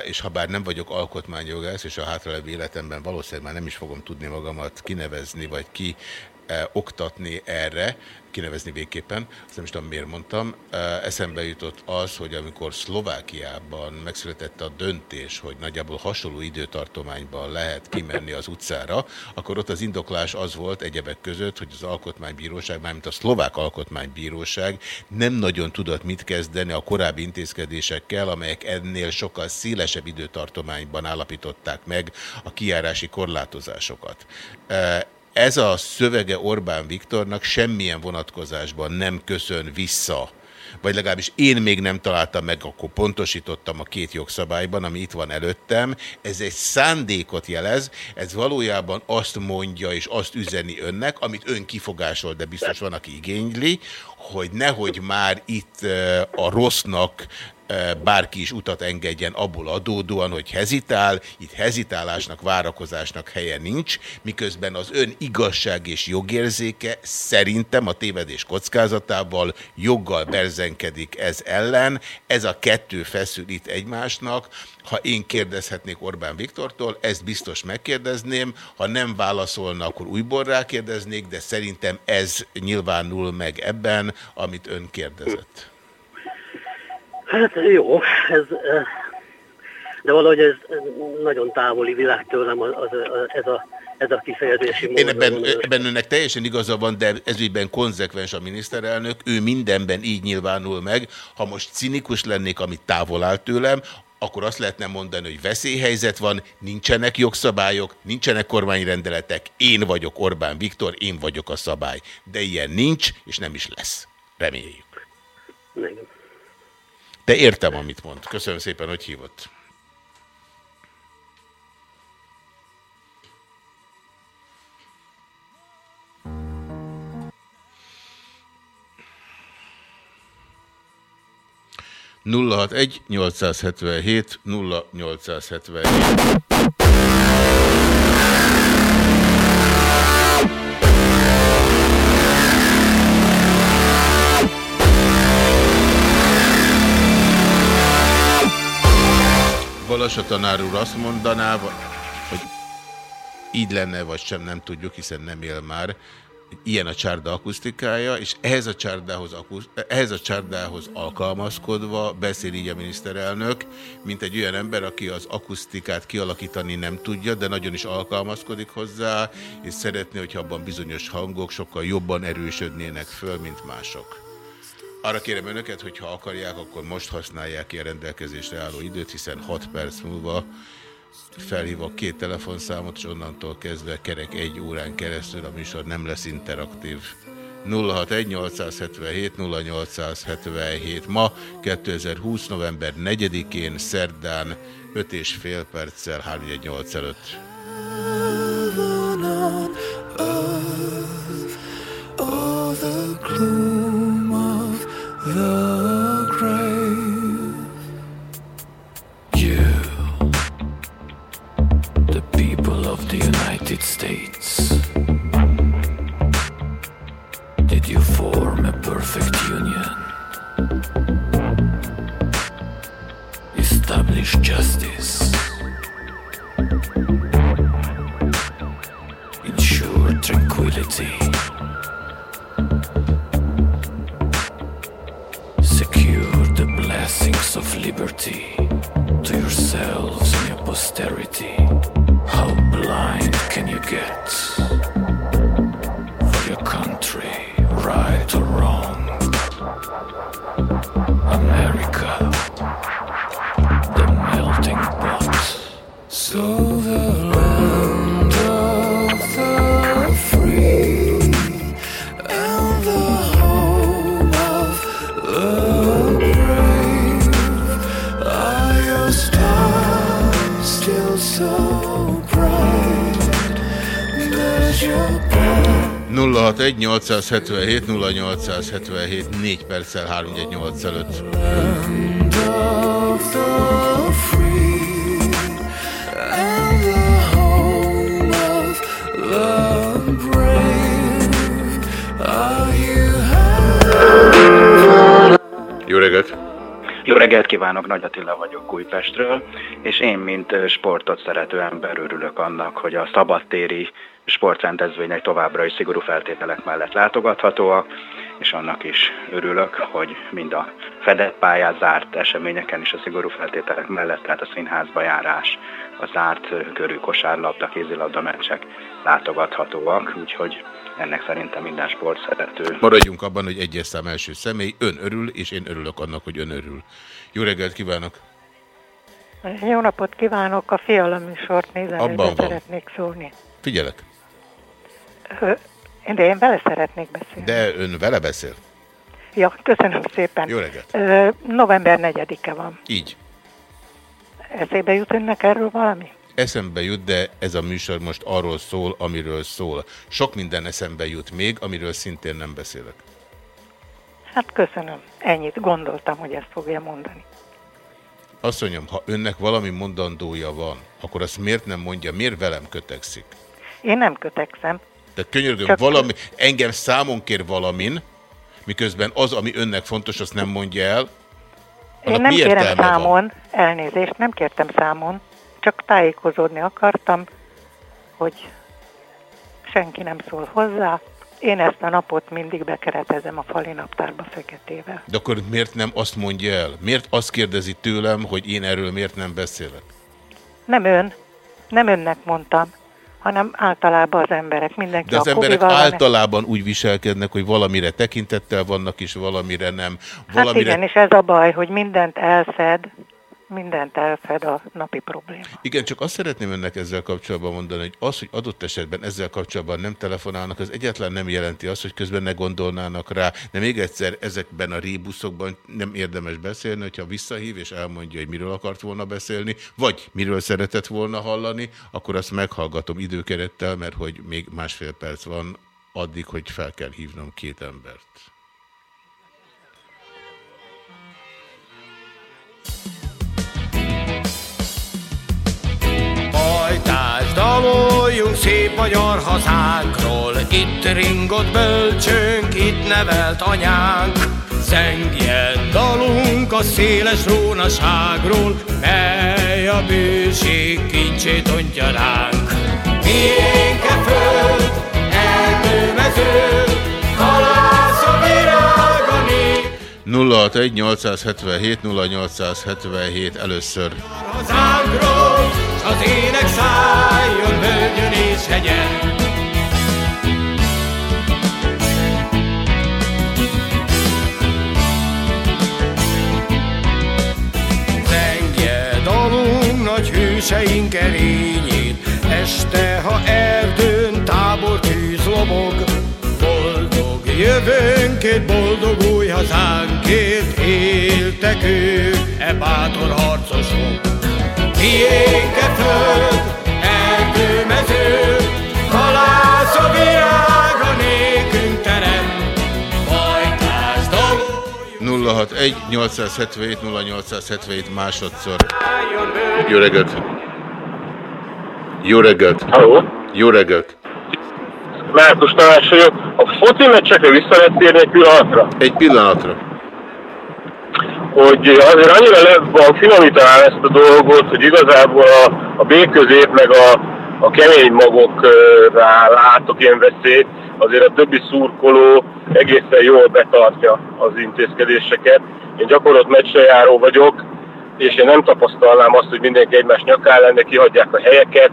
és ha bár nem vagyok alkotmányjogász, és a hátralevő életemben valószínűleg már nem is fogom tudni magamat kinevezni, vagy ki oktatni erre, kinevezni végképpen, azt nem is tudom miért mondtam, eszembe jutott az, hogy amikor Szlovákiában megszületett a döntés, hogy nagyjából hasonló időtartományban lehet kimenni az utcára, akkor ott az indoklás az volt egyebek között, hogy az alkotmánybíróság, mármint a szlovák alkotmánybíróság nem nagyon tudott mit kezdeni a korábbi intézkedésekkel, amelyek ennél sokkal szélesebb időtartományban állapították meg a kijárási korlátozásokat. Ez a szövege Orbán Viktornak semmilyen vonatkozásban nem köszön vissza vagy legalábbis én még nem találtam meg, akkor pontosítottam a két jogszabályban, ami itt van előttem. Ez egy szándékot jelez, ez valójában azt mondja és azt üzeni önnek, amit ön kifogásol, de biztos van, aki igényli, hogy nehogy már itt eh, a rossznak bárki is utat engedjen abból adódóan, hogy hezitál, itt hezitálásnak, várakozásnak helye nincs, miközben az ön igazság és jogérzéke szerintem a tévedés kockázatával joggal berzenkedik ez ellen. Ez a kettő feszül itt egymásnak. Ha én kérdezhetnék Orbán Viktortól, ezt biztos megkérdezném, ha nem válaszolna, akkor újból rákérdeznék, de szerintem ez nyilvánul meg ebben, amit ön kérdezett. Hát jó, ez, de valahogy ez nagyon távoli világ tőlem az, az, az, ez, a, ez a kifejezési mód. Én ebben, ebben önnek teljesen igaza van, de ezügyben konzekvens a miniszterelnök, ő mindenben így nyilvánul meg. Ha most cinikus lennék, amit távol áll tőlem, akkor azt lehetne mondani, hogy veszélyhelyzet van, nincsenek jogszabályok, nincsenek kormányrendeletek, én vagyok Orbán Viktor, én vagyok a szabály. De ilyen nincs, és nem is lesz. Reméljük. Igen. De értem, amit mond. Köszönöm szépen, hogy hívott. nulla hat egy 877 0877 Balas a tanár úr azt mondaná, hogy így lenne, vagy sem, nem tudjuk, hiszen nem él már, ilyen a csárda akusztikája, és ehhez a csárdához, akusz, ehhez a csárdához alkalmazkodva beszél így a miniszterelnök, mint egy olyan ember, aki az akusztikát kialakítani nem tudja, de nagyon is alkalmazkodik hozzá, és szeretné, hogyha abban bizonyos hangok sokkal jobban erősödnének föl, mint mások. Arra kérem önöket, hogy ha akarják, akkor most használják ki a rendelkezésre álló időt, hiszen 6 perc múlva felhívok két telefonszámot, és onnantól kezdve kerek egy órán keresztül a műsor nem lesz interaktív. 061-877-0877 ma 2020. november 4-én szerdán 5 és fél perccel 318 előtt. All the gloom 061 877 0877 4 perccel 318 előtt. Jó reggelt! Jó reggelt kívánok, Nagy Attila vagyok Újpestről, és én, mint sportot szerető ember örülök annak, hogy a szabadtéri sportrendezvények továbbra is szigorú feltételek mellett látogathatóak, és annak is örülök, hogy mind a fedett pályán zárt eseményeken is a szigorú feltételek mellett, tehát a színházba járás, a zárt körű kosárlabda, kézilabda meccsek látogathatóak, úgyhogy ennek szerintem minden sport szerető. Maradjunk abban, hogy egyes szám első személy, ön örül, és én örülök annak, hogy ön örül. Jó reggelt kívánok! Jó napot kívánok, a Fiala műsort nézem, és Abban be van. szeretnék szólni. Figyelek! De én vele szeretnék beszélni. De ön vele beszél? Ja, köszönöm szépen. Jó reggelt! November 4-e van. Így. Eszébe jut önnek erről valami? Eszembe jut, de ez a műsor most arról szól, amiről szól. Sok minden eszembe jut még, amiről szintén nem beszélek. Hát köszönöm. Ennyit gondoltam, hogy ezt fogja mondani. Azt mondjam, ha önnek valami mondandója van, akkor azt miért nem mondja, miért velem kötekszik? Én nem kötekszem. De könyörgöm, Csak- valami, engem számon kér valamin, miközben az, ami önnek fontos, azt nem mondja el. Én Annak nem mi kérem értelme van? számon, elnézést, nem kértem számon, csak tájékozódni akartam, hogy senki nem szól hozzá. Én ezt a napot mindig bekeretezem a fali naptárba feketével. De akkor miért nem azt mondja el? Miért azt kérdezi tőlem, hogy én erről miért nem beszélek? Nem ön, nem önnek mondtam, hanem általában az emberek, mindenki De az a emberek Kobival van- általában úgy viselkednek, hogy valamire tekintettel vannak, és valamire nem. Hát Valamire... igen, és ez a baj, hogy mindent elfed, mindent elfed a napi probléma. Igen, csak azt szeretném önnek ezzel kapcsolatban mondani, hogy az, hogy adott esetben ezzel kapcsolatban nem telefonálnak, az egyáltalán nem jelenti azt, hogy közben ne gondolnának rá. De még egyszer, ezekben a rébuszokban nem érdemes beszélni, hogyha visszahív és elmondja, hogy miről akart volna beszélni, vagy miről szeretett volna hallani, akkor azt meghallgatom időkerettel, mert hogy még másfél perc van addig, hogy fel kell hívnom két embert. Daloljunk szép magyar hazánkról, itt ringott bölcsőnk, itt nevelt anyánk. Zengjen dalunk a széles rónaságról, mely a bőség kincsét ontja ránk. Miénk e föld, elbő erdőmező, halász a virág a nép. 061 877 0877 először. Hazánkról, az ének szálljon völgyön és hegyen. Zengje dalunk nagy hőseink erényét, este, ha erdőn tábor tűz lobog, boldog jövőnkét, boldog új hazánkért éltek ők, e bátor harcosok. Miénke föld, erdőmező, halász a virág, a nékünk terem, bajtás dalú 061 877 0877 másodszor. Jó reggelt! Jó reggelt! Halló? Jó reggelt! Márkus Tamás vagyok. A foci meccsekre vissza lehet térni egy pillanatra? Egy pillanatra. Hogy azért annyira le van finomítani ezt a dolgot, hogy igazából a, a B-közép meg a, a kemény magokra látok ilyen veszélyt, azért a többi szurkoló egészen jól betartja az intézkedéseket. Én gyakorolt meccsre járó vagyok, és én nem tapasztalnám azt, hogy mindenki egymás nyakán lenne, kihagyják a helyeket,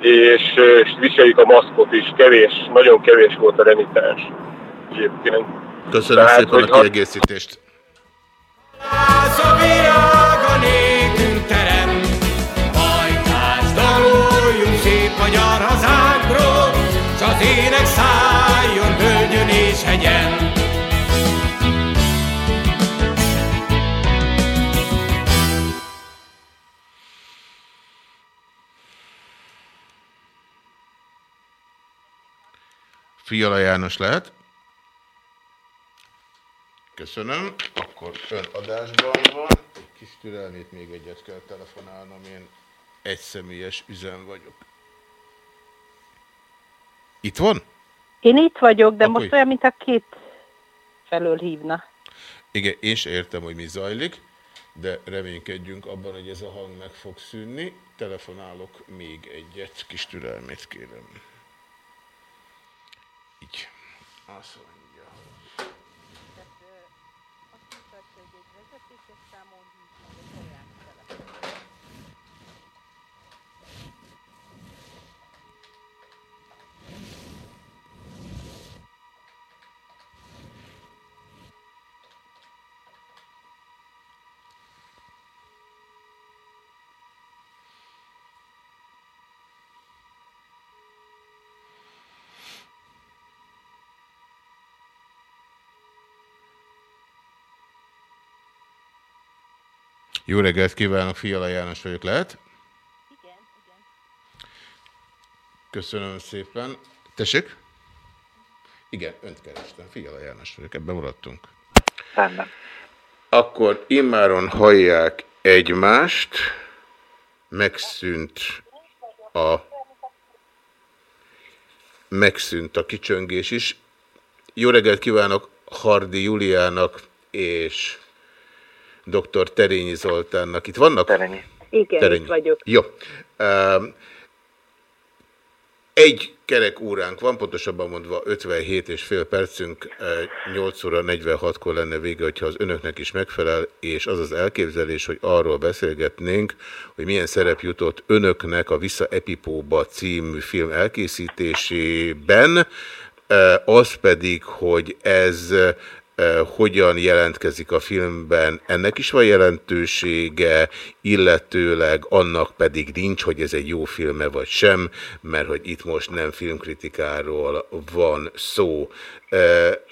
és, és viseljük a maszkot is. Kevés, nagyon kevés volt a remitáns. Egyébként. Köszönöm Tehát, szépen a kiegészítést. A virág, a nékünk terem, bajtás daloljunk szép magyar hazánkról, s az ének szálljon és hegyen. Fiala János lehet. Köszönöm. Akkor ön adásban van. Egy kis türelmét még egyet kell telefonálnom. Én egy személyes üzem vagyok. Itt van? Én itt vagyok, de Akkor most olyan, mint a két felől hívna. Igen, én se értem, hogy mi zajlik, de reménykedjünk abban, hogy ez a hang meg fog szűnni. Telefonálok még egyet, kis türelmét kérem. Így. Azt mondja, Jó reggelt kívánok, Fiala János vagyok, lehet? Igen, igen. Köszönöm szépen. Tessék? Igen, önt kerestem, Fiala János vagyok, ebben maradtunk. Rendben. Akkor immáron hallják egymást, megszűnt a megszűnt a kicsöngés is. Jó reggelt kívánok Hardi Juliának és dr. Terényi Zoltánnak. Itt vannak? Terényi. Igen, Terényi. itt vagyok. Jó. Um, egy kerek óránk van, pontosabban mondva 57 és fél percünk, eh, 8 óra 46-kor lenne vége, hogyha az önöknek is megfelel, és az az elképzelés, hogy arról beszélgetnénk, hogy milyen szerep jutott önöknek a Vissza Epipóba című film elkészítésében, eh, az pedig, hogy ez hogyan jelentkezik a filmben, ennek is van jelentősége, illetőleg annak pedig nincs, hogy ez egy jó filme vagy sem, mert hogy itt most nem filmkritikáról van szó.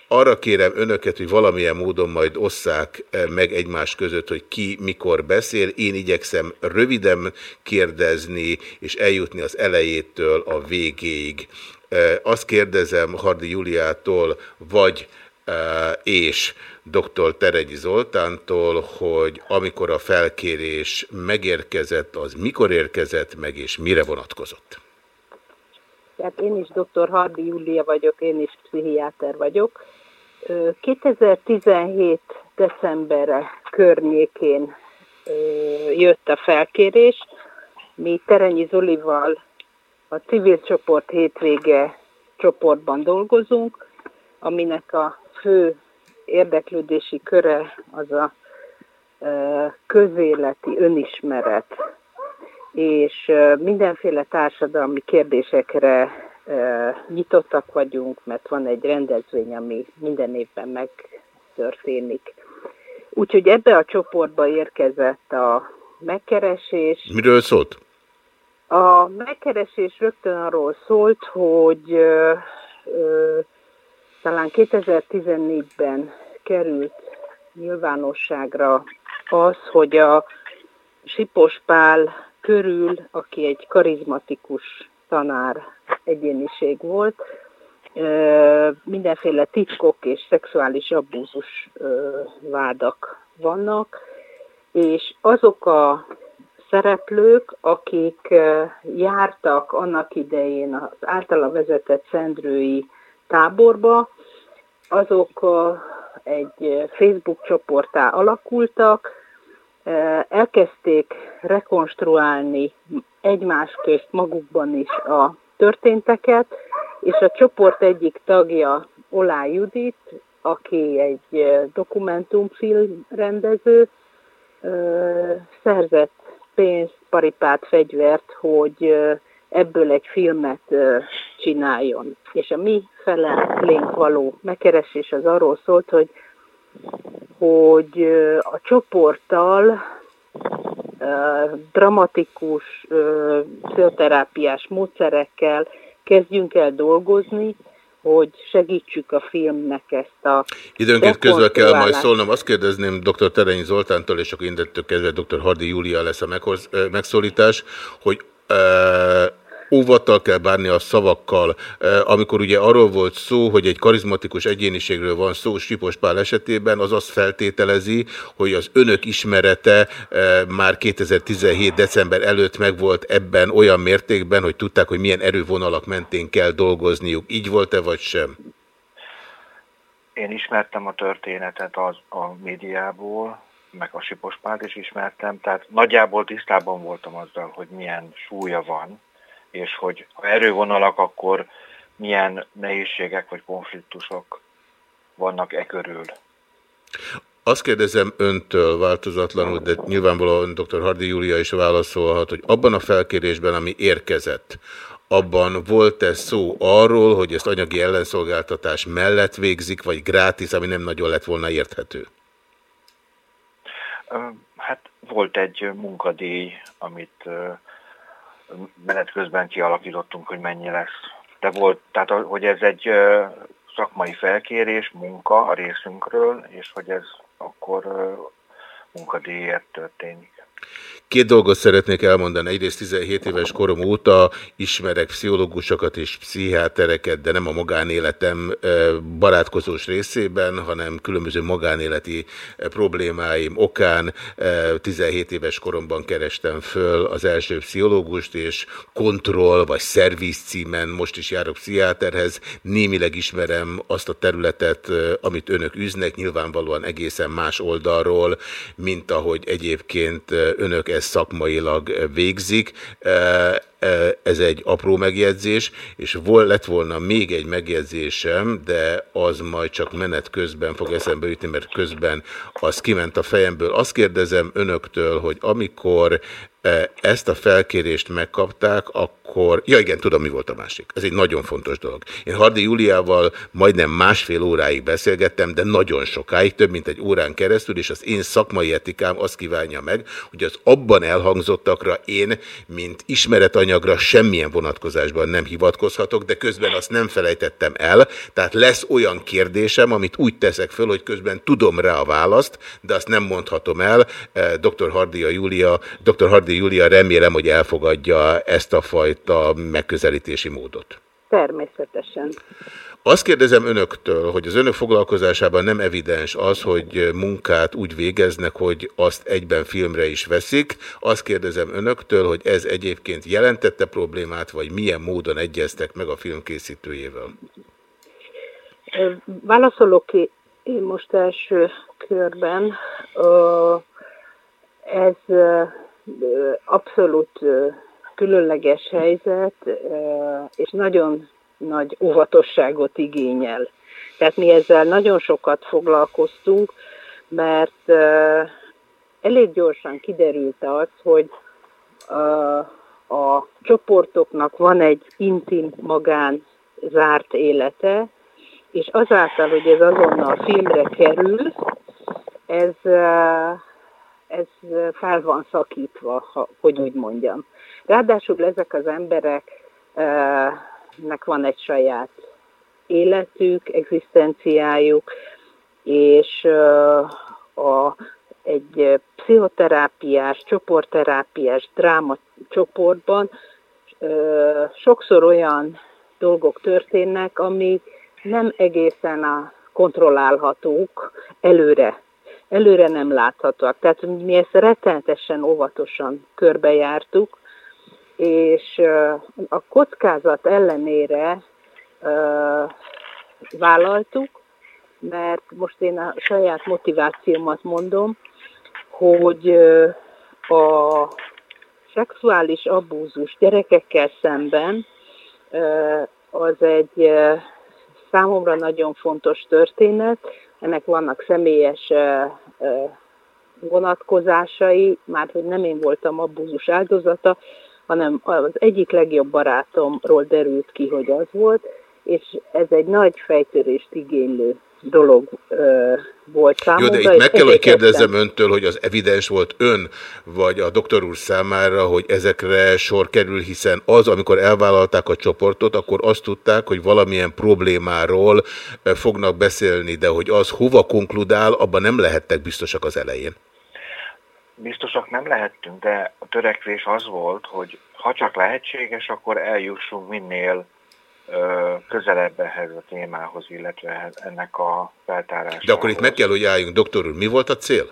Arra kérem önöket, hogy valamilyen módon majd osszák meg egymás között, hogy ki mikor beszél. Én igyekszem röviden kérdezni, és eljutni az elejétől a végéig. Azt kérdezem Hardi Juliától, vagy és dr. Teregyi Zoltántól, hogy amikor a felkérés megérkezett, az mikor érkezett meg, és mire vonatkozott? Tehát én is dr. Hardi Júlia vagyok, én is pszichiáter vagyok. Ö, 2017. decemberre környékén jött a felkérés. Mi Terenyi Zolival a civil csoport hétvége csoportban dolgozunk, aminek a fő érdeklődési köre az a közéleti önismeret, és mindenféle társadalmi kérdésekre nyitottak vagyunk, mert van egy rendezvény, ami minden évben megtörténik. Úgyhogy ebbe a csoportba érkezett a megkeresés. Miről szólt? A megkeresés rögtön arról szólt, hogy ö, ö, talán 2014-ben került nyilvánosságra az, hogy a Sipos Pál körül, aki egy karizmatikus tanár egyéniség volt, mindenféle titkok és szexuális abúzus vádak vannak, és azok a szereplők, akik jártak annak idején az általa vezetett szendrői táborba, azok egy Facebook csoportá alakultak, elkezdték rekonstruálni egymás közt magukban is a történteket, és a csoport egyik tagja Olá Judit, aki egy dokumentumfilm rendező, szerzett pénzt, paripát, fegyvert, hogy ebből egy filmet csináljon. És a mi felénk való megkeresés az arról szólt, hogy, hogy a csoporttal dramatikus pszichoterápiás módszerekkel kezdjünk el dolgozni, hogy segítsük a filmnek ezt a... Időnként közben kell majd szólnom. Azt kérdezném dr. Terényi Zoltántól, és akkor indettől kezdve dr. Hardi Júlia lesz a megszólítás, hogy óvattal kell bánni a szavakkal. Amikor ugye arról volt szó, hogy egy karizmatikus egyéniségről van szó Sipos Pál esetében, az azt feltételezi, hogy az önök ismerete már 2017. december előtt megvolt ebben olyan mértékben, hogy tudták, hogy milyen erővonalak mentén kell dolgozniuk. Így volt-e vagy sem? Én ismertem a történetet az, a médiából, meg a Sipos Pált is ismertem, tehát nagyjából tisztában voltam azzal, hogy milyen súlya van és hogy ha erővonalak, akkor milyen nehézségek vagy konfliktusok vannak e körül. Azt kérdezem öntől változatlanul, de nyilvánvalóan dr. Hardi Júlia is válaszolhat, hogy abban a felkérésben, ami érkezett, abban volt-e szó arról, hogy ezt anyagi ellenszolgáltatás mellett végzik, vagy grátis, ami nem nagyon lett volna érthető? Hát volt egy munkadíj, amit menet közben kialakítottunk, hogy mennyi lesz. De volt, tehát hogy ez egy szakmai felkérés, munka a részünkről, és hogy ez akkor munkadíjért történik. Két dolgot szeretnék elmondani. Egyrészt 17 éves korom óta ismerek pszichológusokat és pszichiátereket, de nem a magánéletem barátkozós részében, hanem különböző magánéleti problémáim okán. 17 éves koromban kerestem föl az első pszichológust, és kontroll vagy szerviz címen most is járok pszichiáterhez. Némileg ismerem azt a területet, amit önök üznek, nyilvánvalóan egészen más oldalról, mint ahogy egyébként önök ezt szakmailag végzik. Ez egy apró megjegyzés, és vol, lett volna még egy megjegyzésem, de az majd csak menet közben fog eszembe jutni, mert közben az kiment a fejemből. Azt kérdezem önöktől, hogy amikor ezt a felkérést megkapták, akkor... Ja igen, tudom, mi volt a másik. Ez egy nagyon fontos dolog. Én Hardi Júliával majdnem másfél óráig beszélgettem, de nagyon sokáig, több mint egy órán keresztül, és az én szakmai etikám azt kívánja meg, hogy az abban elhangzottakra én, mint ismeretanyagra semmilyen vonatkozásban nem hivatkozhatok, de közben azt nem felejtettem el, tehát lesz olyan kérdésem, amit úgy teszek föl, hogy közben tudom rá a választ, de azt nem mondhatom el. Dr. Hardia Júlia, Dr. Hardi Árdi Júlia, remélem, hogy elfogadja ezt a fajta megközelítési módot. Természetesen. Azt kérdezem önöktől, hogy az önök foglalkozásában nem evidens az, hogy munkát úgy végeznek, hogy azt egyben filmre is veszik. Azt kérdezem önöktől, hogy ez egyébként jelentette problémát, vagy milyen módon egyeztek meg a film készítőjével? Válaszolok én most első körben. Ez abszolút különleges helyzet, és nagyon nagy óvatosságot igényel. Tehát mi ezzel nagyon sokat foglalkoztunk, mert elég gyorsan kiderült az, hogy a csoportoknak van egy intim, magán, zárt élete, és azáltal, hogy ez azonnal filmre kerül, ez, ez fel van szakítva, ha, hogy úgy mondjam. Ráadásul ezek az embereknek van egy saját életük, egzisztenciájuk, és a, egy pszichoterápiás, csoportterápiás dráma csoportban sokszor olyan dolgok történnek, amik nem egészen a kontrollálhatók előre. Előre nem láthatóak. Tehát mi ezt rettenetesen óvatosan körbejártuk, és a kockázat ellenére vállaltuk, mert most én a saját motivációmat mondom, hogy a szexuális abúzus gyerekekkel szemben az egy számomra nagyon fontos történet. Ennek vannak személyes vonatkozásai, már hogy nem én voltam abúzus áldozata, hanem az egyik legjobb barátomról derült ki, hogy az volt, és ez egy nagy fejtörést igénylő dolog ö, volt számomra. Jó, de itt meg kell, hogy kérdezzem öntől, hogy az evidens volt ön, vagy a doktor úr számára, hogy ezekre sor kerül, hiszen az, amikor elvállalták a csoportot, akkor azt tudták, hogy valamilyen problémáról fognak beszélni, de hogy az hova konkludál, abban nem lehettek biztosak az elején. Biztosak nem lehettünk, de a törekvés az volt, hogy ha csak lehetséges, akkor eljussunk minél közelebb ehhez a témához, illetve ennek a feltárásához. De akkor itt meg kell, hogy álljunk, doktor úr, mi volt a cél?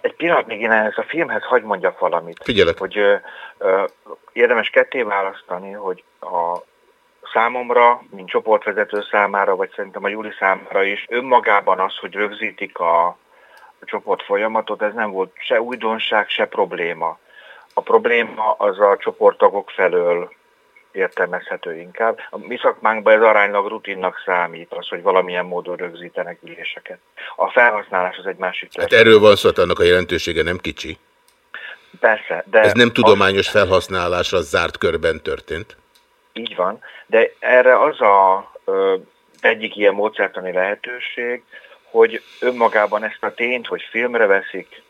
Egy pillanat még én ehhez a filmhez hagy mondjak valamit. Figyelek. Hogy ö, ö, érdemes ketté választani, hogy a számomra, mint csoportvezető számára, vagy szerintem a Júli számára is, önmagában az, hogy rögzítik a csoport folyamatot, ez nem volt se újdonság, se probléma. A probléma az a csoporttagok felől értelmezhető inkább. A mi szakmánkban ez aránylag rutinnak számít, az, hogy valamilyen módon rögzítenek üléseket. A felhasználás az egy másik történet. Hát erről van szó, annak a jelentősége nem kicsi. Persze, de... Ez nem tudományos az... felhasználásra zárt körben történt? Így van, de erre az a ö, egyik ilyen módszertani lehetőség, hogy önmagában ezt a tényt, hogy filmre veszik,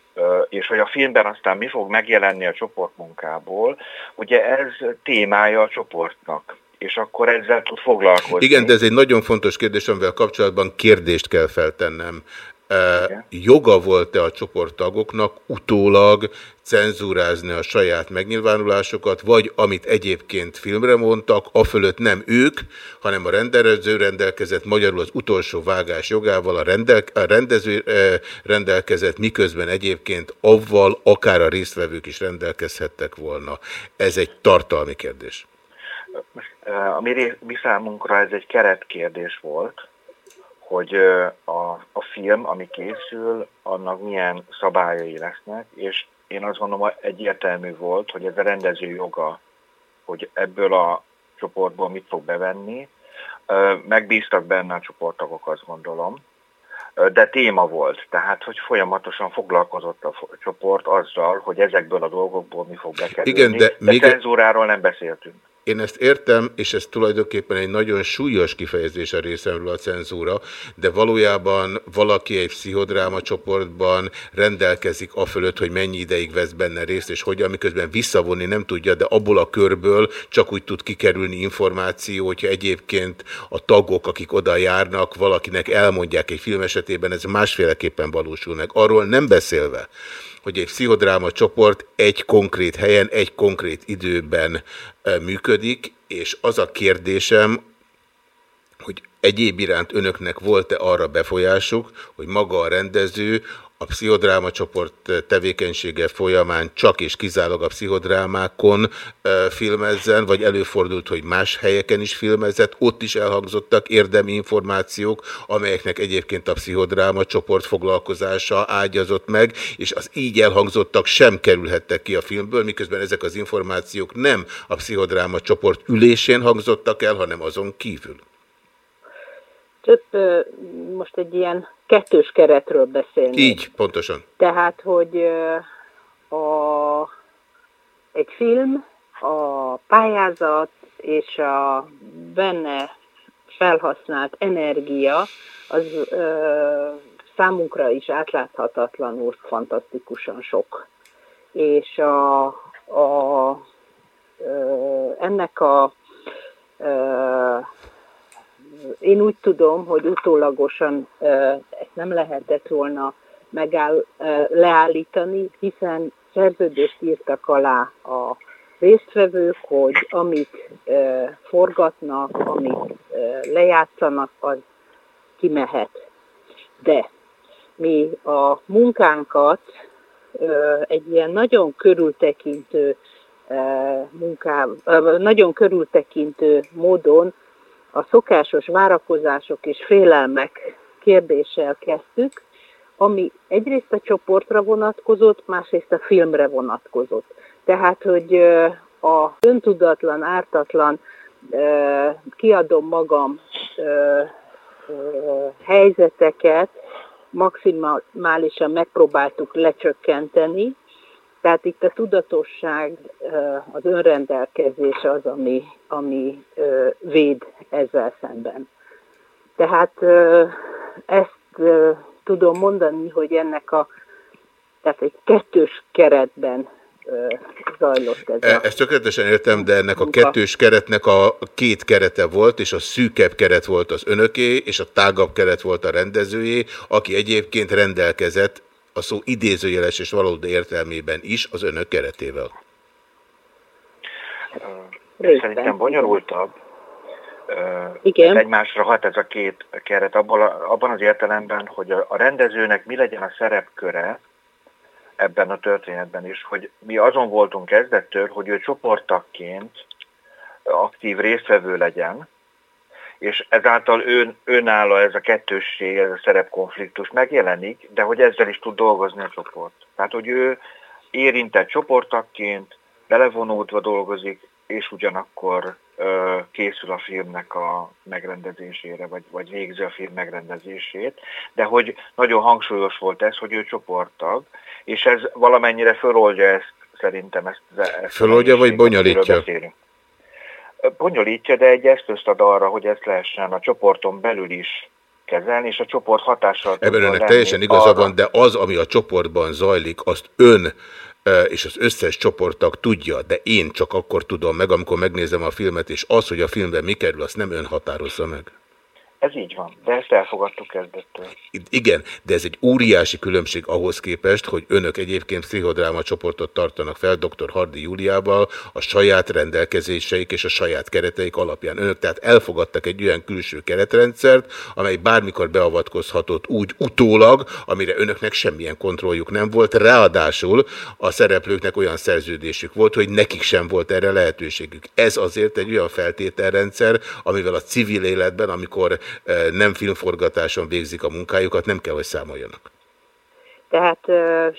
és hogy a filmben aztán mi fog megjelenni a csoportmunkából, ugye ez témája a csoportnak és akkor ezzel tud foglalkozni. Igen, de ez egy nagyon fontos kérdés, amivel kapcsolatban kérdést kell feltennem. Joga volt-e a csoporttagoknak utólag cenzúrázni a saját megnyilvánulásokat, vagy amit egyébként filmre mondtak, afölött nem ők, hanem a rendelező rendelkezett, magyarul az utolsó vágás jogával a, rendel, a rendező rendelkezett, miközben egyébként avval akár a résztvevők is rendelkezhettek volna. Ez egy tartalmi kérdés. A mi, mi számunkra ez egy keretkérdés volt, hogy a, a film, ami készül, annak milyen szabályai lesznek, és én azt gondolom, egyértelmű volt, hogy ez a rendező joga, hogy ebből a csoportból mit fog bevenni. Megbíztak benne a csoporttagok, azt gondolom, de téma volt, tehát hogy folyamatosan foglalkozott a csoport azzal, hogy ezekből a dolgokból mi fog bekerülni. Igen, de, de még... cenzúráról nem beszéltünk. Én ezt értem, és ez tulajdonképpen egy nagyon súlyos kifejezés a részemről a cenzúra, de valójában valaki egy pszichodráma csoportban rendelkezik a fölött, hogy mennyi ideig vesz benne részt, és hogyan, miközben visszavonni nem tudja, de abból a körből csak úgy tud kikerülni információ, hogyha egyébként a tagok, akik oda járnak, valakinek elmondják egy film esetében, ez másféleképpen valósul meg. Arról nem beszélve, hogy egy pszichodráma csoport egy konkrét helyen, egy konkrét időben működik, és az a kérdésem, hogy egyéb iránt önöknek volt-e arra befolyásuk, hogy maga a rendező a pszichodráma csoport tevékenysége folyamán csak és kizárólag a pszichodrámákon filmezzen, vagy előfordult, hogy más helyeken is filmezett, ott is elhangzottak érdemi információk, amelyeknek egyébként a pszichodráma csoport foglalkozása ágyazott meg, és az így elhangzottak sem kerülhettek ki a filmből, miközben ezek az információk nem a pszichodráma csoport ülésén hangzottak el, hanem azon kívül. Több, most egy ilyen kettős keretről beszélni. Így, pontosan. Tehát, hogy a, egy film, a pályázat és a benne felhasznált energia az ö, számunkra is átláthatatlanul fantasztikusan sok. És a, a, ö, ennek a ö, én úgy tudom, hogy utólagosan ezt nem lehetett volna megáll, leállítani, hiszen szerződést írtak alá a résztvevők, hogy amit forgatnak, amit lejátszanak, az kimehet. De mi a munkánkat egy ilyen nagyon körültekintő munkám, nagyon körültekintő módon a szokásos várakozások és félelmek kérdéssel kezdtük, ami egyrészt a csoportra vonatkozott, másrészt a filmre vonatkozott. Tehát, hogy a öntudatlan, ártatlan, kiadom magam helyzeteket maximálisan megpróbáltuk lecsökkenteni, tehát itt a tudatosság, az önrendelkezés az, ami, ami véd ezzel szemben. Tehát ezt tudom mondani, hogy ennek a, tehát egy kettős keretben zajlott ez. A... Ezt tökéletesen értem, de ennek a kettős keretnek a két kerete volt, és a szűkebb keret volt az önöké, és a tágabb keret volt a rendezőjé, aki egyébként rendelkezett a szó idézőjeles és valódi értelmében is az önök keretével? Szerintem bonyolultabb. Igen. Egymásra hat ez a két keret abban, abban az értelemben, hogy a rendezőnek mi legyen a szerepköre ebben a történetben is, hogy mi azon voltunk kezdettől, hogy ő csoporttakként aktív résztvevő legyen, és ezáltal ön, önálló ez a kettősség, ez a szerepkonfliktus megjelenik, de hogy ezzel is tud dolgozni a csoport. Tehát, hogy ő érintett csoportakként, belevonódva dolgozik, és ugyanakkor ö, készül a filmnek a megrendezésére, vagy, vagy végzi a film megrendezését, de hogy nagyon hangsúlyos volt ez, hogy ő csoporttag, és ez valamennyire föloldja ezt, szerintem ezt. ezt föloldja, vagy bonyolítja? Beszélünk bonyolítja, de egy eszközt ad arra, hogy ezt lehessen a csoporton belül is kezelni, és a csoport hatással Ebben önnek teljesen igaza van, de az, ami a csoportban zajlik, azt ön és az összes csoporttag tudja, de én csak akkor tudom meg, amikor megnézem a filmet, és az, hogy a filmben mi kerül, azt nem ön határozza meg. Ez így van, de ezt elfogadtuk kezdettől. Igen, de ez egy óriási különbség ahhoz képest, hogy önök egyébként pszichodráma csoportot tartanak fel dr. Hardi Júliával a saját rendelkezéseik és a saját kereteik alapján. Önök tehát elfogadtak egy olyan külső keretrendszert, amely bármikor beavatkozhatott úgy utólag, amire önöknek semmilyen kontrolljuk nem volt. Ráadásul a szereplőknek olyan szerződésük volt, hogy nekik sem volt erre lehetőségük. Ez azért egy olyan feltételrendszer, amivel a civil életben, amikor nem filmforgatáson végzik a munkájukat, nem kell, hogy számoljanak. Tehát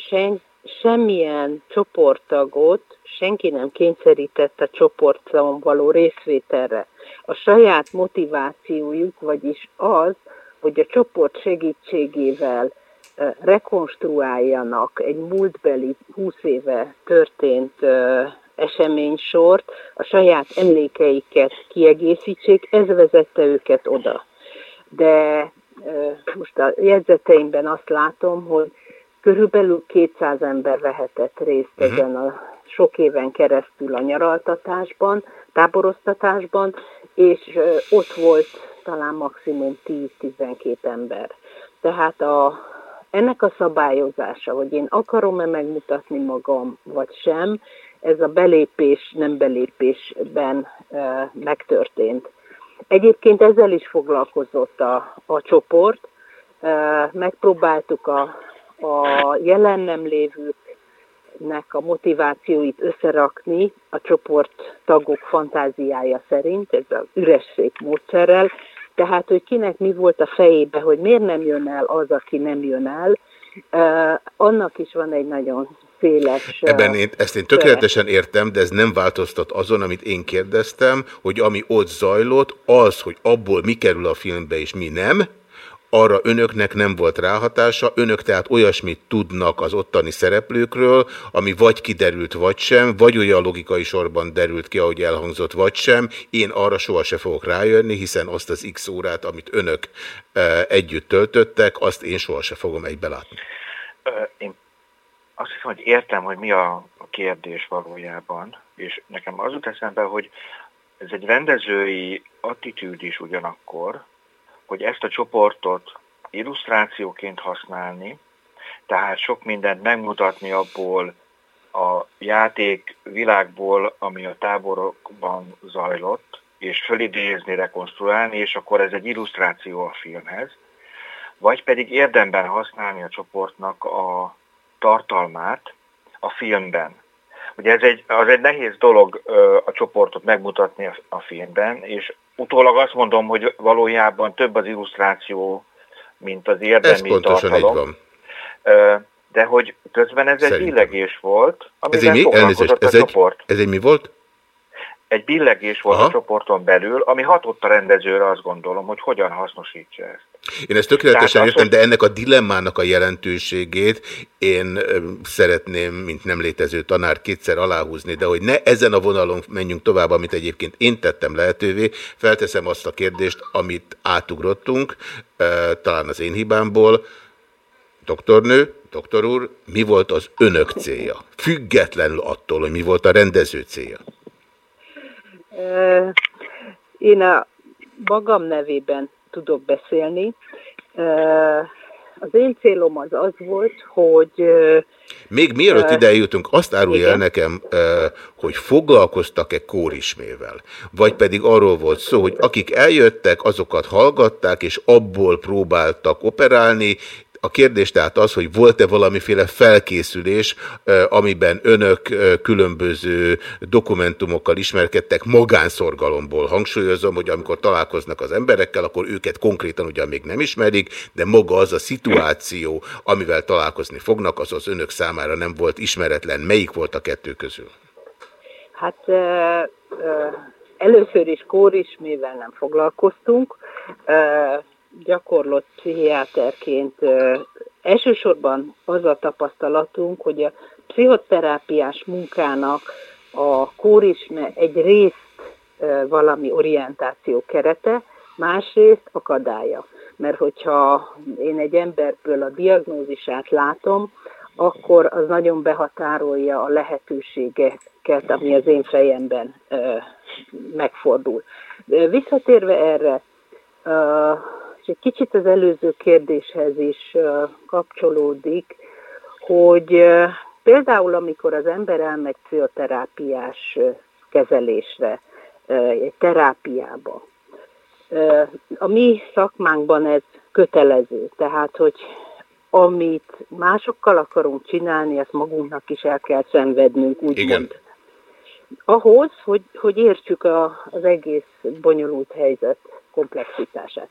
sen, semmilyen csoporttagot senki nem kényszerített a csoporton való részvételre. A saját motivációjuk, vagyis az, hogy a csoport segítségével rekonstruáljanak egy múltbeli 20 éve történt eseménysort, a saját emlékeiket kiegészítsék, ez vezette őket oda de most a jegyzeteimben azt látom, hogy körülbelül 200 ember vehetett részt uh-huh. ezen a sok éven keresztül a nyaraltatásban, táboroztatásban, és ott volt talán maximum 10-12 ember. Tehát a, ennek a szabályozása, hogy én akarom-e megmutatni magam, vagy sem, ez a belépés, nem belépésben e, megtörtént. Egyébként ezzel is foglalkozott a, a csoport. Megpróbáltuk a a jelen nem lévőknek a motivációit összerakni a csoport tagok fantáziája szerint, ez az üresség módszerrel, tehát, hogy kinek mi volt a fejébe, hogy miért nem jön el az, aki nem jön el, uh, annak is van egy nagyon széles... Ebben én, ezt én tökéletesen értem, de ez nem változtat azon, amit én kérdeztem, hogy ami ott zajlott, az, hogy abból mi kerül a filmbe és mi nem, arra önöknek nem volt ráhatása, önök tehát olyasmit tudnak az ottani szereplőkről, ami vagy kiderült, vagy sem, vagy olyan logikai sorban derült ki, ahogy elhangzott, vagy sem. Én arra soha se fogok rájönni, hiszen azt az x órát, amit önök e, együtt töltöttek, azt én soha se fogom egybe látni. Én azt hiszem, hogy értem, hogy mi a kérdés valójában, és nekem az jut eszembe, hogy ez egy rendezői attitűd is ugyanakkor, hogy ezt a csoportot illusztrációként használni, tehát sok mindent megmutatni abból a játék világból, ami a táborokban zajlott, és fölidézni, rekonstruálni, és akkor ez egy illusztráció a filmhez, vagy pedig érdemben használni a csoportnak a tartalmát a filmben. Ugye ez egy, az egy nehéz dolog a csoportot megmutatni a, a filmben, és utólag azt mondom, hogy valójában több az illusztráció, mint az érdemi ez tartalom. Így van. De hogy közben ez Szerintem. egy billegés volt, amivel ez egy mi? Elnézést, ez a egy, csoport. Ez egy mi volt? egy billegés volt Aha. a csoporton belül, ami hatott a rendezőre, azt gondolom, hogy hogyan hasznosítsa ezt. Én ezt tökéletesen értem, de ennek a dilemmának a jelentőségét én szeretném, mint nem létező tanár kétszer aláhúzni, de hogy ne ezen a vonalon menjünk tovább, amit egyébként én tettem lehetővé, felteszem azt a kérdést, amit átugrottunk, talán az én hibámból, doktornő, doktor úr, mi volt az önök célja? Függetlenül attól, hogy mi volt a rendező célja. Én a magam nevében tudok beszélni. Az én célom az az volt, hogy... Még mielőtt ide jutunk, azt árulja el nekem, hogy foglalkoztak-e kórismével? Vagy pedig arról volt szó, hogy akik eljöttek, azokat hallgatták, és abból próbáltak operálni, a kérdés tehát az, hogy volt-e valamiféle felkészülés, amiben önök különböző dokumentumokkal ismerkedtek magánszorgalomból. Hangsúlyozom, hogy amikor találkoznak az emberekkel, akkor őket konkrétan ugyan még nem ismerik, de maga az a szituáció, amivel találkozni fognak, az az önök számára nem volt ismeretlen. Melyik volt a kettő közül? Hát először is kórismével nem foglalkoztunk gyakorlott pszichiáterként elsősorban az a tapasztalatunk, hogy a pszichoterápiás munkának a kórisme egy részt valami orientáció kerete, másrészt akadálya. Mert hogyha én egy emberből a diagnózisát látom, akkor az nagyon behatárolja a lehetőségeket, ami az én fejemben megfordul. Visszatérve erre, és egy kicsit az előző kérdéshez is kapcsolódik, hogy például amikor az ember elmegy pszichoterápiás kezelésre, egy terápiába, a mi szakmánkban ez kötelező, tehát hogy amit másokkal akarunk csinálni, ezt magunknak is el kell szenvednünk, úgymond. Ahhoz, hogy, hogy értsük a, az egész bonyolult helyzet komplexitását.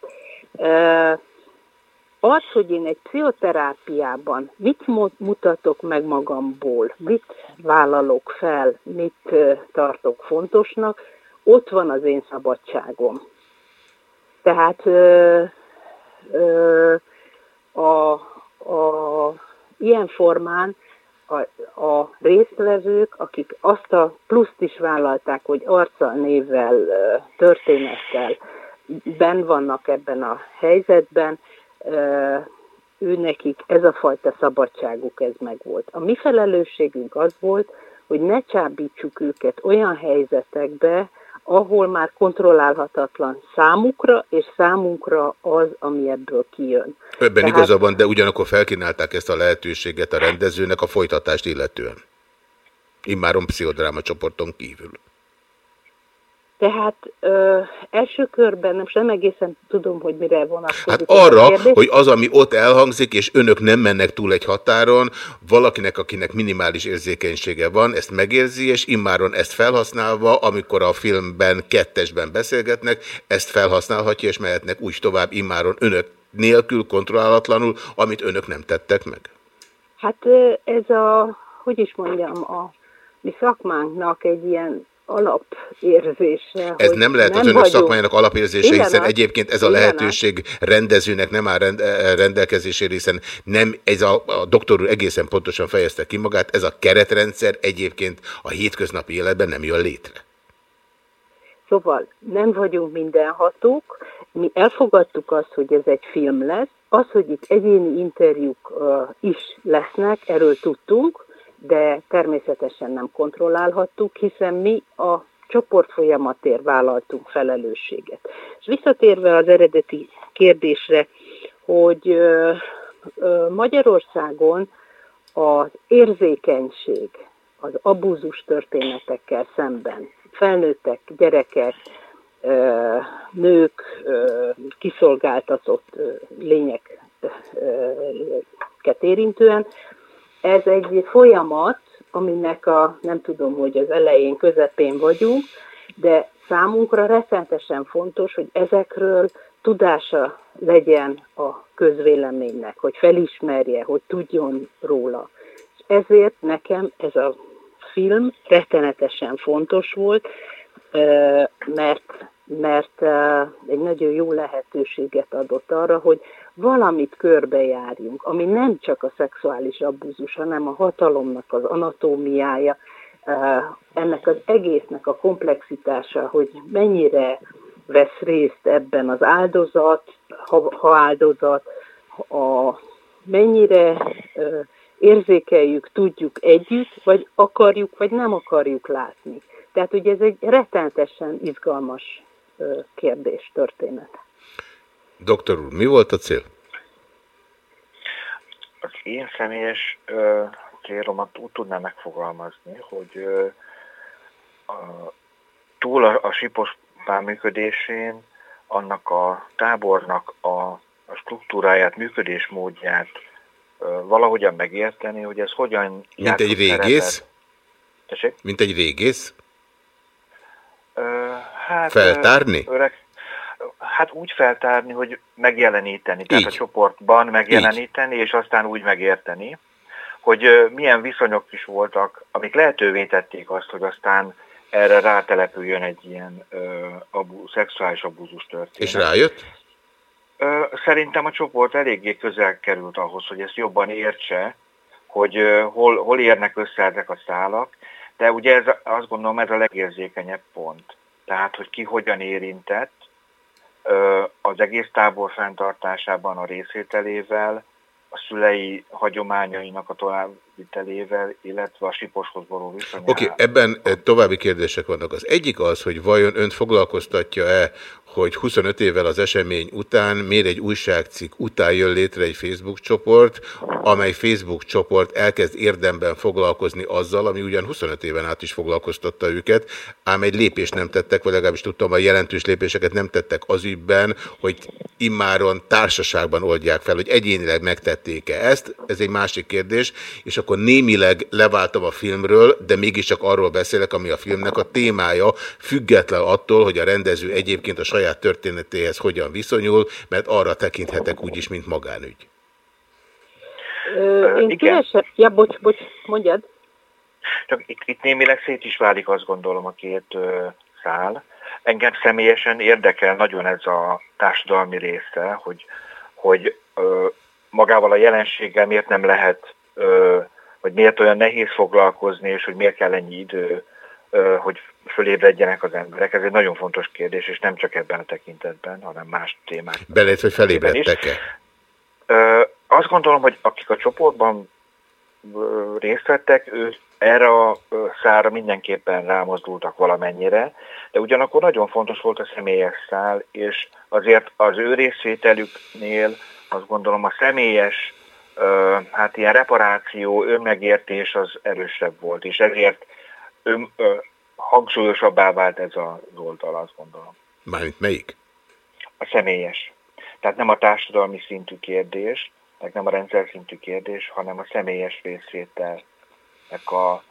Az, hogy én egy pszichoterápiában mit mutatok meg magamból, mit vállalok fel, mit tartok fontosnak, ott van az én szabadságom. Tehát ö, ö, a, a, ilyen formán a, a résztvevők, akik azt a pluszt is vállalták, hogy arccal, névvel, történettel, ben vannak ebben a helyzetben, ő nekik ez a fajta szabadságuk ez megvolt. A mi felelősségünk az volt, hogy ne csábítsuk őket olyan helyzetekbe, ahol már kontrollálhatatlan számukra, és számunkra az, ami ebből kijön. Ebben Tehát... igaza de ugyanakkor felkínálták ezt a lehetőséget a rendezőnek a folytatást illetően. Immáron pszichodráma csoporton kívül. Tehát ö, első körben, nem, nem egészen tudom, hogy mire vonatkozik. Hát arra, hogy az, ami ott elhangzik, és önök nem mennek túl egy határon, valakinek, akinek minimális érzékenysége van, ezt megérzi, és immáron ezt felhasználva, amikor a filmben kettesben beszélgetnek, ezt felhasználhatja, és mehetnek úgy tovább immáron önök nélkül, kontrollálatlanul, amit önök nem tettek meg. Hát ez a, hogy is mondjam, a mi szakmánknak egy ilyen alapérzése. Ez nem lehet az nem önök vagyunk- szakmájának alapérzése, Igen, hiszen az- egyébként ez a lehetőség rendezőnek nem áll rend- eh, rendelkezésére, hiszen nem, ez a, a doktor úr egészen pontosan fejezte ki magát, ez a keretrendszer egyébként a hétköznapi életben nem jön létre. Szóval nem vagyunk mindenhatók, mi elfogadtuk azt, hogy ez egy film lesz, az, hogy itt egyéni interjúk uh, is lesznek, erről tudtunk, de természetesen nem kontrollálhattuk, hiszen mi a csoport folyamatért vállaltunk felelősséget. És visszatérve az eredeti kérdésre, hogy Magyarországon az érzékenység az abúzus történetekkel szemben, felnőttek, gyerekek, nők, kiszolgáltatott lényeket érintően, ez egy folyamat, aminek a, nem tudom, hogy az elején, közepén vagyunk, de számunkra rettenetesen fontos, hogy ezekről tudása legyen a közvéleménynek, hogy felismerje, hogy tudjon róla. És ezért nekem ez a film rettenetesen fontos volt, mert, mert egy nagyon jó lehetőséget adott arra, hogy valamit körbejárjunk, ami nem csak a szexuális abúzus, hanem a hatalomnak az anatómiája, ö, ennek az egésznek a komplexitása, hogy mennyire vesz részt ebben az áldozat, ha, ha áldozat, a, mennyire ö, érzékeljük, tudjuk együtt, vagy akarjuk, vagy nem akarjuk látni. Tehát ugye ez egy rettenetesen izgalmas ö, kérdés, történet. Doktor úr, mi volt a cél? Az én személyes ö, célomat úgy tudnám megfogalmazni, hogy ö, a, túl a, a sipos működésén, annak a tábornak a, a struktúráját, működésmódját ö, valahogyan megérteni, hogy ez hogyan Mint egy régész? Tessék? Mint egy régész? Ö, hát, Feltárni? Öreg, hát úgy feltárni, hogy megjeleníteni, tehát Így. a csoportban megjeleníteni, és aztán úgy megérteni, hogy milyen viszonyok is voltak, amik lehetővé tették azt, hogy aztán erre rátelepüljön egy ilyen ö, abu, szexuális abúzus történet. És rájött? Ö, Szerintem a csoport eléggé közel került ahhoz, hogy ezt jobban értse, hogy ö, hol, hol érnek össze ezek a szálak, de ugye ez, azt gondolom ez a legérzékenyebb pont. Tehát, hogy ki hogyan érintett az egész tábor fenntartásában a részvételével, a szülei hagyományainak a továbbvitelével, illetve a siposhoz való viszonyával. Oké, okay, ebben eh, további kérdések vannak. Az egyik az, hogy vajon önt foglalkoztatja-e, hogy 25 évvel az esemény után miért egy újságcikk után jön létre egy Facebook csoport, amely Facebook csoport elkezd érdemben foglalkozni azzal, ami ugyan 25 éven át is foglalkoztatta őket, ám egy lépést nem tettek, vagy legalábbis tudtam, a jelentős lépéseket nem tettek az ügyben, hogy immáron társaságban oldják fel, hogy egyénileg megtették-e ezt, ez egy másik kérdés, és akkor némileg leváltam a filmről, de mégiscsak arról beszélek, ami a filmnek a témája, független attól, hogy a rendező egyébként a saját történetéhez hogyan viszonyul, mert arra tekinthetek úgyis, mint magánügy. Ö, én szívesen... Ja, bocs, bocs, mondjad. Csak itt, itt némileg szét is válik, azt gondolom, a két ö, szál. Engem személyesen érdekel nagyon ez a társadalmi része, hogy, hogy ö, magával a jelenséggel miért nem lehet, ö, vagy miért olyan nehéz foglalkozni, és hogy miért kell ennyi idő, hogy fölébredjenek az emberek. Ez egy nagyon fontos kérdés, és nem csak ebben a tekintetben, hanem más témák. Belét, hogy felébredtek-e? Azt gondolom, hogy akik a csoportban részt vettek, ő erre a szára mindenképpen rámozdultak valamennyire, de ugyanakkor nagyon fontos volt a személyes szál, és azért az ő részvételüknél azt gondolom a személyes hát ilyen reparáció, önmegértés az erősebb volt, és ezért ön, ö, hangsúlyosabbá vált ez az oldal, azt gondolom. Mármint melyik? A személyes. Tehát nem a társadalmi szintű kérdés, tehát nem a rendszer szintű kérdés, hanem a személyes részvételnek a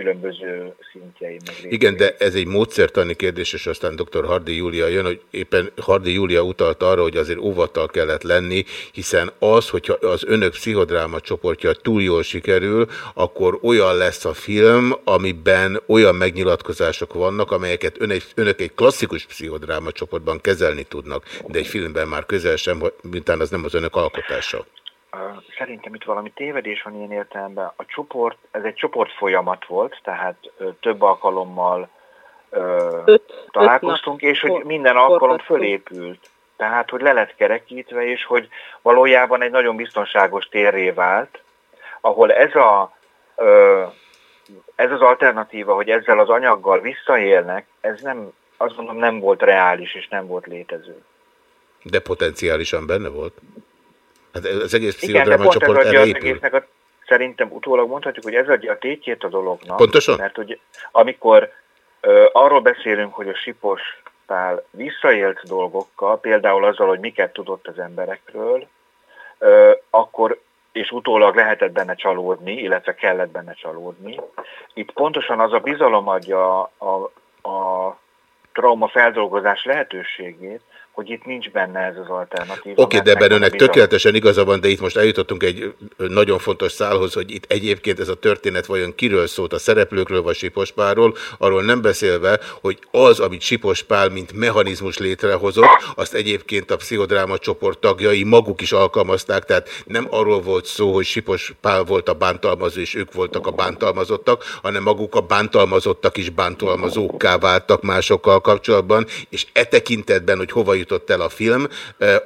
különböző szintjei. Meg Igen, de ez egy módszertani kérdés, és aztán dr. Hardi Júlia jön, hogy éppen Hardi Júlia utalt arra, hogy azért óvattal kellett lenni, hiszen az, hogyha az önök pszichodráma csoportja túl jól sikerül, akkor olyan lesz a film, amiben olyan megnyilatkozások vannak, amelyeket ön egy, önök egy klasszikus pszichodráma csoportban kezelni tudnak, de egy filmben már közel sem, mintán az nem az önök alkotása. Szerintem itt valami tévedés van ilyen értelemben. A csoport, ez egy csoport folyamat volt, tehát több alkalommal ö, öt, találkoztunk, öt és hogy minden alkalom fölépült. Tehát, hogy le lett kerekítve, és hogy valójában egy nagyon biztonságos térré vált, ahol ez a ö, ez az alternatíva, hogy ezzel az anyaggal visszaélnek, ez nem, azt mondom, nem volt reális, és nem volt létező. De potenciálisan benne volt? Hát az egész pszichodráma csoport erre épül. A, szerintem utólag mondhatjuk, hogy ez adja a tétjét a dolognak. Pontosan? Mert hogy amikor ö, arról beszélünk, hogy a Sipos Pál visszaélt dolgokkal, például azzal, hogy miket tudott az emberekről, ö, akkor és utólag lehetett benne csalódni, illetve kellett benne csalódni. Itt pontosan az a bizalom adja a, a, a trauma feldolgozás lehetőségét, hogy itt nincs benne ez az alternatív. Oké, okay, de ebben önnek tökéletesen igaza van, de itt most eljutottunk egy nagyon fontos szálhoz, hogy itt egyébként ez a történet vajon kiről szólt, a szereplőkről vagy Sipospárról, arról nem beszélve, hogy az, amit Sipospál mint mechanizmus létrehozott, azt egyébként a pszichodráma csoport tagjai maguk is alkalmazták, tehát nem arról volt szó, hogy Sipospál volt a bántalmazó, és ők voltak a bántalmazottak, hanem maguk a bántalmazottak is bántalmazókká váltak másokkal kapcsolatban, és e tekintetben, hogy hova jut jutott el a film,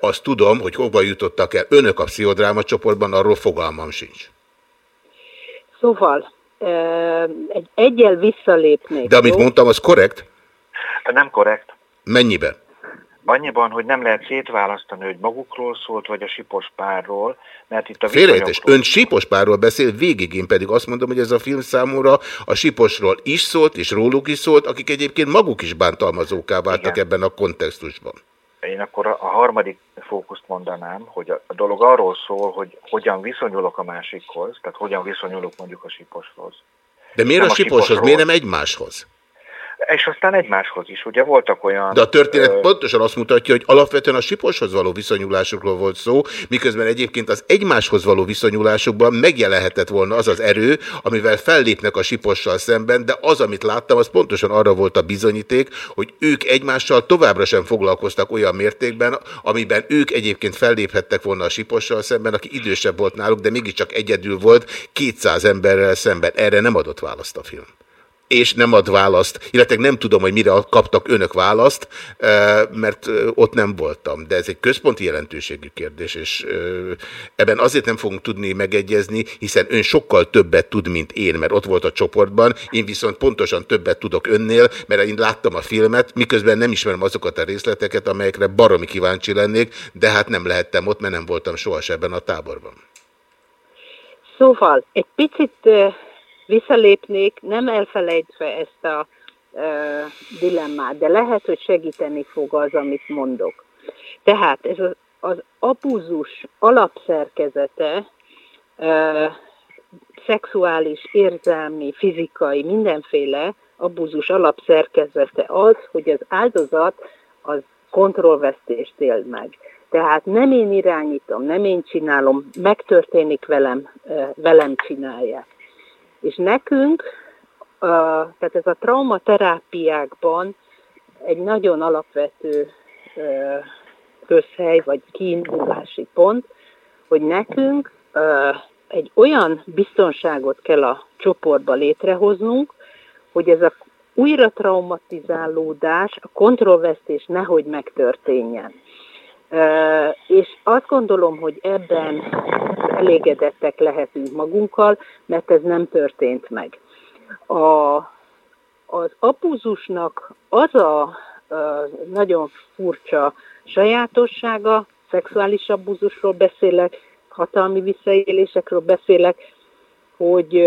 azt tudom, hogy hova jutottak el önök a pszichodráma csoportban, arról fogalmam sincs. Szóval, egy egyel visszalépnék. De amit mondtam, az korrekt? Nem korrekt. Mennyiben? Annyiban, hogy nem lehet szétválasztani, hogy magukról szólt, vagy a sipos párról, mert itt a Félrejtés, ön sipos párról beszél, végig én pedig azt mondom, hogy ez a film számomra a siposról is szólt, és róluk is szólt, akik egyébként maguk is bántalmazóká váltak Igen. ebben a kontextusban. Én akkor a harmadik fókuszt mondanám, hogy a dolog arról szól, hogy hogyan viszonyulok a másikhoz, tehát hogyan viszonyulok mondjuk a siposhoz. De miért nem a siposhoz, siposról. miért nem egymáshoz? És aztán egymáshoz is, ugye voltak olyan... De a történet ö... pontosan azt mutatja, hogy alapvetően a siposhoz való viszonyulásokról volt szó, miközben egyébként az egymáshoz való viszonyulásokban megjelenhetett volna az az erő, amivel fellépnek a sipossal szemben, de az, amit láttam, az pontosan arra volt a bizonyíték, hogy ők egymással továbbra sem foglalkoztak olyan mértékben, amiben ők egyébként felléphettek volna a sipossal szemben, aki idősebb volt náluk, de mégiscsak egyedül volt 200 emberrel szemben. Erre nem adott választ a film és nem ad választ, illetve nem tudom, hogy mire kaptak önök választ, mert ott nem voltam. De ez egy központi jelentőségű kérdés, és ebben azért nem fogunk tudni megegyezni, hiszen ön sokkal többet tud, mint én, mert ott volt a csoportban, én viszont pontosan többet tudok önnél, mert én láttam a filmet, miközben nem ismerem azokat a részleteket, amelyekre baromi kíváncsi lennék, de hát nem lehettem ott, mert nem voltam sohasem ebben a táborban. Szóval, egy picit visszalépnék, nem elfelejtve ezt a e, dilemmát, de lehet, hogy segíteni fog az, amit mondok. Tehát ez az, az apúzus alapszerkezete e, szexuális, érzelmi, fizikai, mindenféle abúzus alapszerkezete az, hogy az áldozat az kontrollvesztést él meg. Tehát nem én irányítom, nem én csinálom, megtörténik velem, velem csinálják. És nekünk, tehát ez a traumaterápiákban egy nagyon alapvető közhely, vagy kiindulási pont, hogy nekünk egy olyan biztonságot kell a csoportba létrehoznunk, hogy ez a újra traumatizálódás, a kontrollvesztés nehogy megtörténjen. És azt gondolom, hogy ebben elégedettek lehetünk magunkkal, mert ez nem történt meg. A, az apúzusnak az a, nagyon furcsa sajátossága, szexuális abúzusról beszélek, hatalmi visszaélésekről beszélek, hogy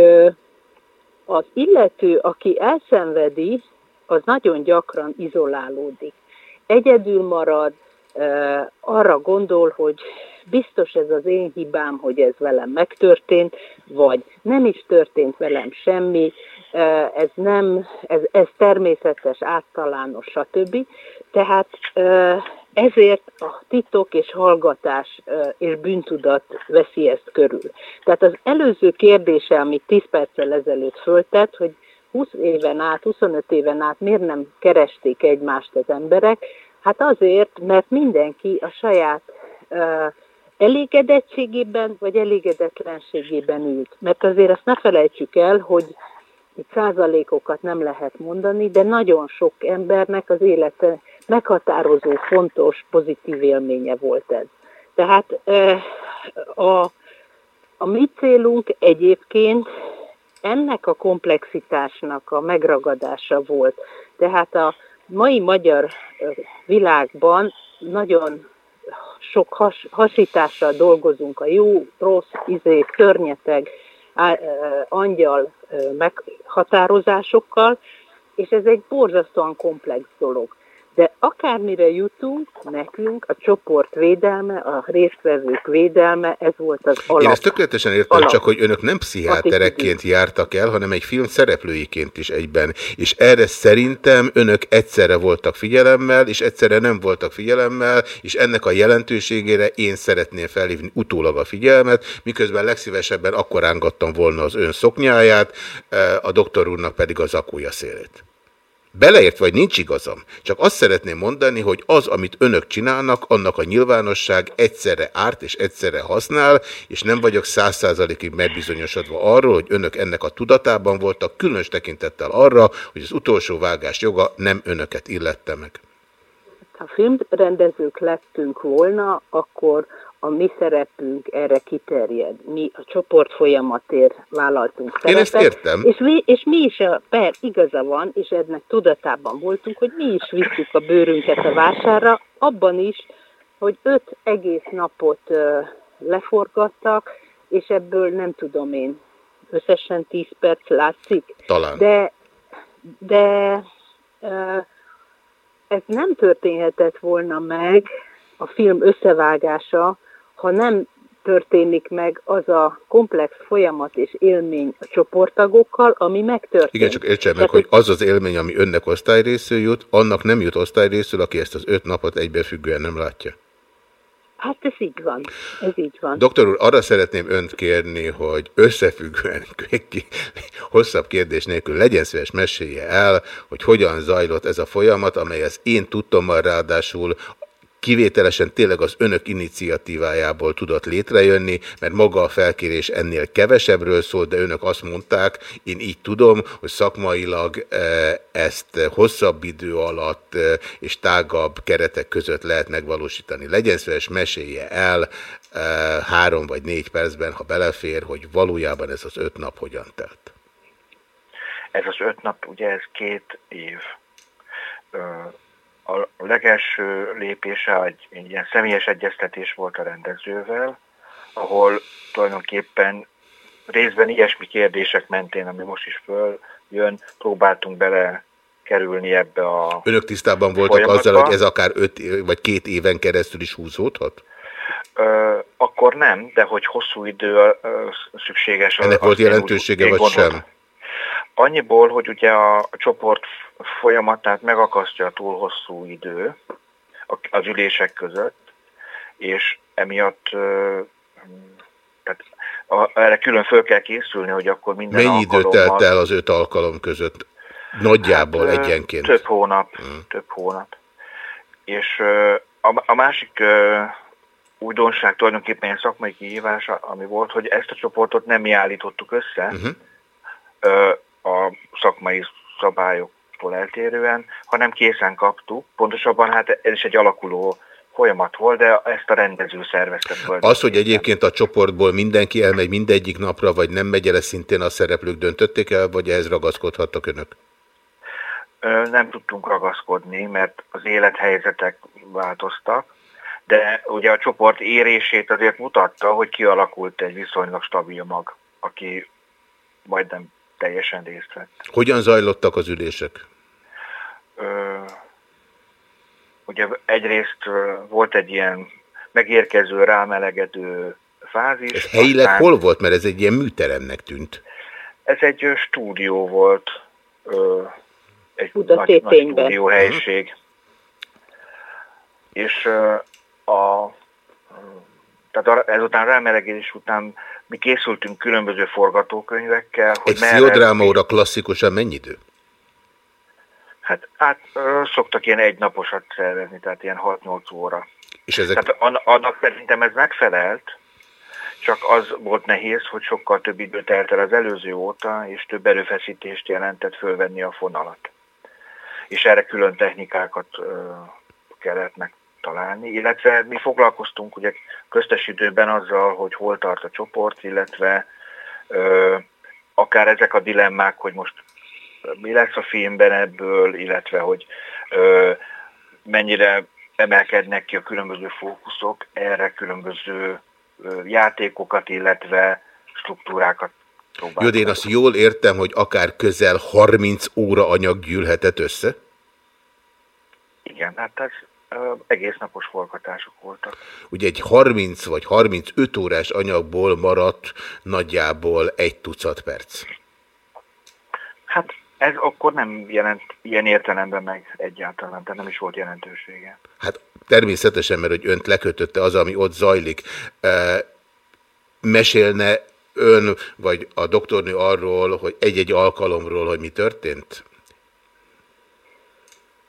az illető, aki elszenvedi az nagyon gyakran izolálódik. Egyedül marad, arra gondol, hogy biztos ez az én hibám, hogy ez velem megtörtént, vagy nem is történt velem semmi, ez nem, ez, ez természetes, általános, stb. Tehát ezért a titok és hallgatás és bűntudat veszi ezt körül. Tehát az előző kérdése, amit 10 perccel ezelőtt föltett, hogy 20 éven át, 25 éven át miért nem keresték egymást az emberek, hát azért, mert mindenki a saját uh, elégedettségében vagy elégedetlenségében ült. Mert azért azt ne felejtsük el, hogy itt százalékokat nem lehet mondani, de nagyon sok embernek az élete meghatározó, fontos, pozitív élménye volt ez. Tehát a, a mi célunk egyébként ennek a komplexitásnak a megragadása volt. Tehát a mai magyar világban nagyon sok has, hasítással dolgozunk a jó, rossz, izé, környeteg, angyal meghatározásokkal, és ez egy borzasztóan komplex dolog. De akármire jutunk, nekünk a csoport védelme, a résztvevők védelme, ez volt az alap. Én ezt tökéletesen értem, alap. csak hogy önök nem pszichiáterekként jártak el, hanem egy film szereplőiként is egyben. És erre szerintem önök egyszerre voltak figyelemmel, és egyszerre nem voltak figyelemmel, és ennek a jelentőségére én szeretném felhívni utólag a figyelmet, miközben legszívesebben akkor rángattam volna az ön szoknyáját, eh, a doktor úrnak pedig az akúja szélét. Beleért vagy nincs igazam. Csak azt szeretném mondani, hogy az, amit önök csinálnak, annak a nyilvánosság egyszerre árt és egyszerre használ, és nem vagyok száz százalékig megbizonyosodva arról, hogy önök ennek a tudatában voltak, különös tekintettel arra, hogy az utolsó vágás joga nem önöket illette meg. Ha filmrendezők lettünk volna, akkor a mi szerepünk erre kiterjed. Mi a csoport folyamatért vállaltunk szerepet. Én ezt értem. És mi, és mi is, a, per, igaza van, és ennek tudatában voltunk, hogy mi is visszük a bőrünket a vásárra, abban is, hogy öt egész napot uh, leforgattak, és ebből nem tudom én, összesen tíz perc látszik. Talán. De, de uh, ez nem történhetett volna meg, a film összevágása, ha nem történik meg az a komplex folyamat és élmény a csoporttagokkal, ami megtörtént. Igen, csak értsen meg, hogy az az élmény, ami önnek osztályrészül jut, annak nem jut osztályrészül, aki ezt az öt napot egybefüggően nem látja. Hát ez így van, ez így van. Doktor úr, arra szeretném önt kérni, hogy összefüggően, hosszabb kérdés nélkül legyen szíves mesélje el, hogy hogyan zajlott ez a folyamat, amely az én tudtommal ráadásul kivételesen tényleg az önök iniciatívájából tudott létrejönni, mert maga a felkérés ennél kevesebbről szól, de önök azt mondták, én így tudom, hogy szakmailag eh, ezt hosszabb idő alatt eh, és tágabb keretek között lehet megvalósítani. Legyen szíves, mesélje el eh, három vagy négy percben, ha belefér, hogy valójában ez az öt nap hogyan telt. Ez az öt nap, ugye ez két év a legelső lépése egy, egy ilyen személyes egyeztetés volt a rendezővel, ahol tulajdonképpen részben ilyesmi kérdések mentén, ami most is följön, próbáltunk bele kerülni ebbe a Önök tisztában voltak folyamatba. azzal, hogy ez akár öt vagy két éven keresztül is húzódhat? Ö, akkor nem, de hogy hosszú idő ö, szükséges. Ennek volt jelentősége, vagy sem? Annyiból, hogy ugye a, a csoport folyamatát megakasztja a túl hosszú idő az ülések között, és emiatt tehát erre külön föl kell készülni, hogy akkor minden Mennyi idő telt el az öt alkalom között? Nagyjából hát, egyenként. Több hónap, hmm. több hónap. És a, a másik újdonság tulajdonképpen egy szakmai kihívás, ami volt, hogy ezt a csoportot nem mi állítottuk össze, uh-huh. A szakmai szabályok másoktól eltérően, hanem készen kaptuk. Pontosabban hát ez is egy alakuló folyamat volt, de ezt a rendező szervezte föl. Az, hogy egyébként a csoportból mindenki elmegy mindegyik napra, vagy nem megy el, szintén a szereplők döntötték el, vagy ehhez ragaszkodhattak önök? Nem tudtunk ragaszkodni, mert az élethelyzetek változtak, de ugye a csoport érését azért mutatta, hogy kialakult egy viszonylag stabil mag, aki majdnem teljesen részt vett. Hogyan zajlottak az ülések? ö, ugye egyrészt volt egy ilyen megérkező, rámelegedő fázis. Ez helyileg aztán... hol volt? Mert ez egy ilyen műteremnek tűnt. Ez egy stúdió volt, ö, egy nagy, nagy stúdióhelyiség. Uh-huh. És ö, a tehát ezután rámelegedés után mi készültünk különböző forgatókönyvekkel. Hogy Egy pszichodráma óra klasszikusan mennyi idő? Hát, hát szoktak ilyen egynaposat szervezni, tehát ilyen 6-8 óra. És ezek... Tehát annak szerintem ez megfelelt, csak az volt nehéz, hogy sokkal több idő telt el az előző óta, és több erőfeszítést jelentett fölvenni a fonalat. És erre külön technikákat kellett meg találni, illetve mi foglalkoztunk ugye köztes időben azzal, hogy hol tart a csoport, illetve ö, akár ezek a dilemmák, hogy most mi lesz a filmben ebből, illetve hogy ö, mennyire emelkednek ki a különböző fókuszok, erre különböző ö, játékokat, illetve struktúrákat Jó, de én azt jól értem, hogy akár közel 30 óra anyag gyűlhetett össze? Igen, hát ez egész napos forgatások voltak. Ugye egy 30 vagy 35 órás anyagból maradt nagyjából egy tucat perc. Hát ez akkor nem jelent ilyen értelemben meg egyáltalán, tehát nem is volt jelentősége. Hát természetesen, mert hogy önt lekötötte az, ami ott zajlik. E, mesélne ön, vagy a doktornő arról, hogy egy-egy alkalomról, hogy mi történt?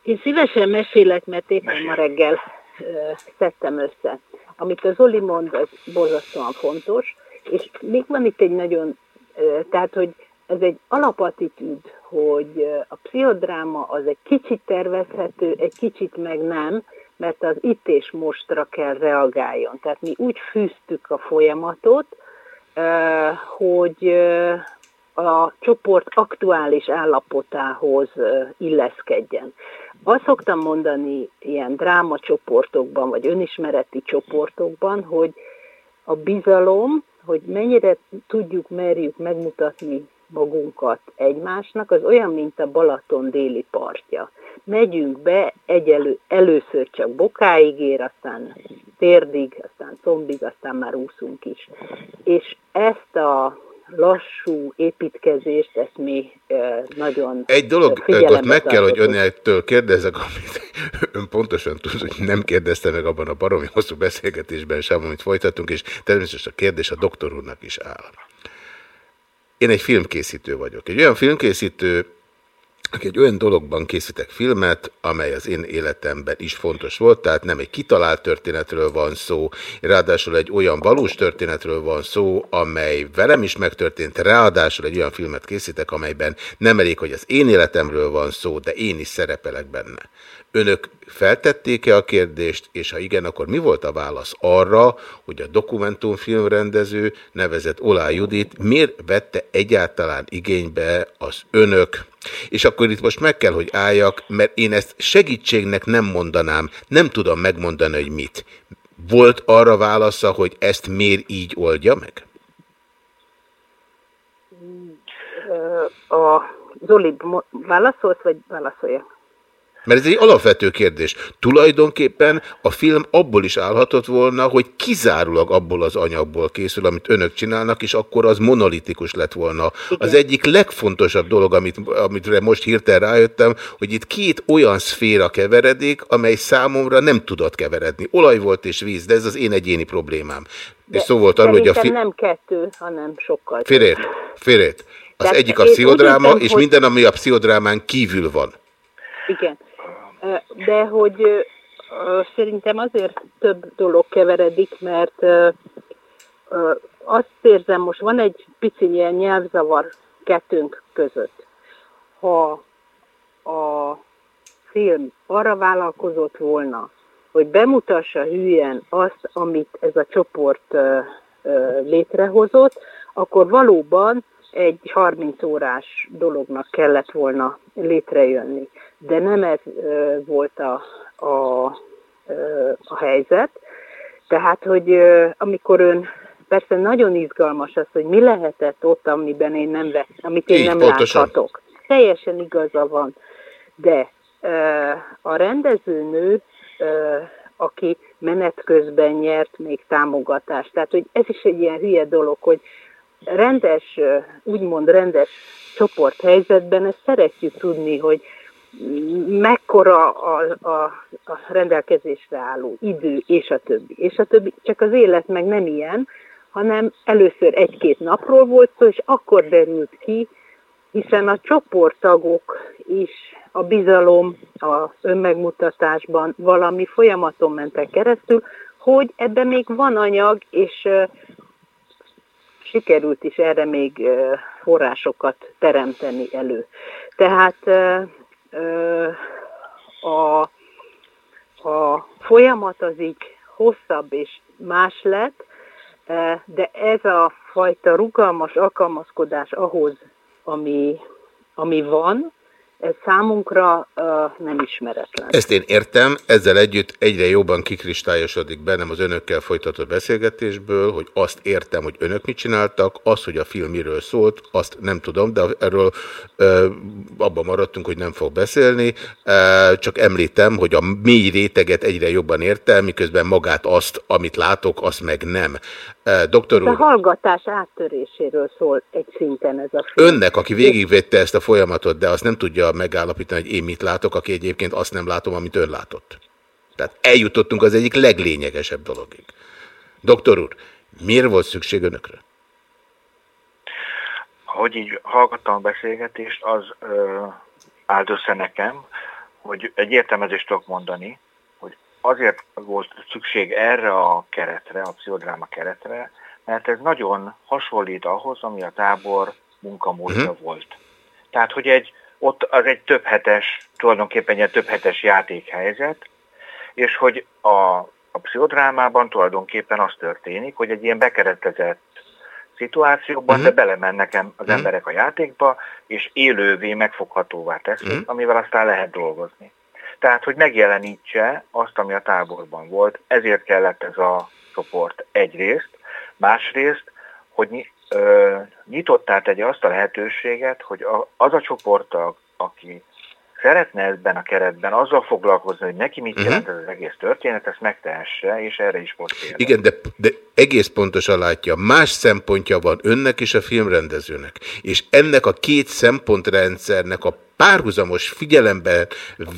Én szívesen mesélek, mert éppen ma reggel szedtem össze. Amit az Oli mond, az borzasztóan fontos, és még van itt egy nagyon, tehát, hogy ez egy alapattitűd, hogy a pszichodráma az egy kicsit tervezhető, egy kicsit meg nem, mert az itt és mostra kell reagáljon. Tehát mi úgy fűztük a folyamatot, hogy a csoport aktuális állapotához illeszkedjen. Azt szoktam mondani ilyen drámacsoportokban, vagy önismereti csoportokban, hogy a bizalom, hogy mennyire tudjuk, merjük megmutatni magunkat egymásnak, az olyan, mint a Balaton déli partja. Megyünk be, egyelő, először csak bokáig ér, aztán térdig, aztán combig, aztán már úszunk is. És ezt a lassú építkezést, ezt mi nagyon Egy dolog, ott meg kell, hogy önnektől kérdezek, amit ön pontosan tud, hogy nem kérdezte meg abban a baromi hosszú beszélgetésben sem, amit folytatunk, és természetesen a kérdés a doktor úrnak is áll. Én egy filmkészítő vagyok. Egy olyan filmkészítő, aki egy olyan dologban készítek filmet, amely az én életemben is fontos volt, tehát nem egy kitalált történetről van szó, ráadásul egy olyan valós történetről van szó, amely velem is megtörtént, ráadásul egy olyan filmet készítek, amelyben nem elég, hogy az én életemről van szó, de én is szerepelek benne. Önök feltették-e a kérdést, és ha igen, akkor mi volt a válasz arra, hogy a dokumentumfilmrendező nevezett Olá Judit miért vette egyáltalán igénybe az önök és akkor itt most meg kell, hogy álljak, mert én ezt segítségnek nem mondanám, nem tudom megmondani, hogy mit. Volt arra válasza, hogy ezt miért így oldja meg? A Zoli válaszolsz, vagy válaszolja? Mert ez egy alapvető kérdés. Tulajdonképpen a film abból is állhatott volna, hogy kizárólag abból az anyagból készül, amit önök csinálnak, és akkor az monolitikus lett volna. Igen. Az egyik legfontosabb dolog, amit, amit most hirtelen rájöttem, hogy itt két olyan szféra keveredik, amely számomra nem tudott keveredni. Olaj volt és víz, de ez az én egyéni problémám. De és szó volt arról, hogy a film... nem kettő, hanem sokkal. Félét, félét. Az Tehát egyik a pszichodráma, és hogy... minden, ami a pszichodrámán kívül van. Igen de hogy szerintem azért több dolog keveredik, mert azt érzem, most van egy pici ilyen nyelvzavar kettőnk között. Ha a film arra vállalkozott volna, hogy bemutassa hülyen azt, amit ez a csoport létrehozott, akkor valóban egy 30 órás dolognak kellett volna létrejönni. De nem ez volt a, a, a helyzet. Tehát, hogy amikor ön persze nagyon izgalmas az, hogy mi lehetett ott, amiben én nem vett, amit én Így, nem pontosan. láthatok. Teljesen igaza van. De A rendezőnő, aki menet közben nyert még támogatást. Tehát, hogy ez is egy ilyen hülye dolog, hogy rendes, úgymond rendes csoporthelyzetben ezt szeretjük tudni, hogy mekkora a, a, a rendelkezésre álló idő, és a többi, és a többi. Csak az élet meg nem ilyen, hanem először egy-két napról volt szó, és akkor derült ki, hiszen a csoporttagok is a bizalom, az önmegmutatásban valami folyamaton mentek keresztül, hogy ebben még van anyag, és sikerült is erre még forrásokat teremteni elő. Tehát a, a folyamat az így hosszabb és más lett, de ez a fajta rugalmas alkalmazkodás ahhoz, ami, ami van, ez számunkra uh, nem ismeretlen. Ezt én értem, ezzel együtt egyre jobban kikristályosodik bennem az önökkel folytatott beszélgetésből, hogy azt értem, hogy önök mit csináltak, az, hogy a film miről szólt, azt nem tudom, de erről uh, abban maradtunk, hogy nem fog beszélni, uh, csak említem, hogy a mély réteget egyre jobban értem, miközben magát azt, amit látok, azt meg nem. Doktor úr, a hallgatás áttöréséről szól egy szinten ez a film. Önnek, aki végigvette ezt a folyamatot, de azt nem tudja megállapítani, hogy én mit látok, aki egyébként azt nem látom, amit ön látott. Tehát eljutottunk az egyik leglényegesebb dologig. Doktor úr, miért volt szükség önökre? Hogy így hallgattam a beszélgetést, az ö, állt össze nekem, hogy egy értelmezést tudok mondani, azért volt szükség erre a keretre, a pszichodráma keretre, mert ez nagyon hasonlít ahhoz, ami a tábor munkamódja uh-huh. volt. Tehát, hogy egy, ott az egy több hetes, tulajdonképpen egy több hetes játékhelyzet, és hogy a, a pszichodrámában tulajdonképpen az történik, hogy egy ilyen bekeretezett szituációban, uh-huh. de belemennek az uh-huh. emberek a játékba, és élővé megfoghatóvá teszik, uh-huh. amivel aztán lehet dolgozni. Tehát, hogy megjelenítse azt, ami a táborban volt, ezért kellett ez a csoport egyrészt, másrészt, hogy nyitottá tegye azt a lehetőséget, hogy az a csoporttag, aki szeretne ebben a keretben azzal foglalkozni, hogy neki mit jelent ez az egész történet, ezt megtehesse, és erre is volt példa. Igen, de, de egész pontosan látja, más szempontja van önnek és a filmrendezőnek. És ennek a két szempontrendszernek a párhuzamos figyelembe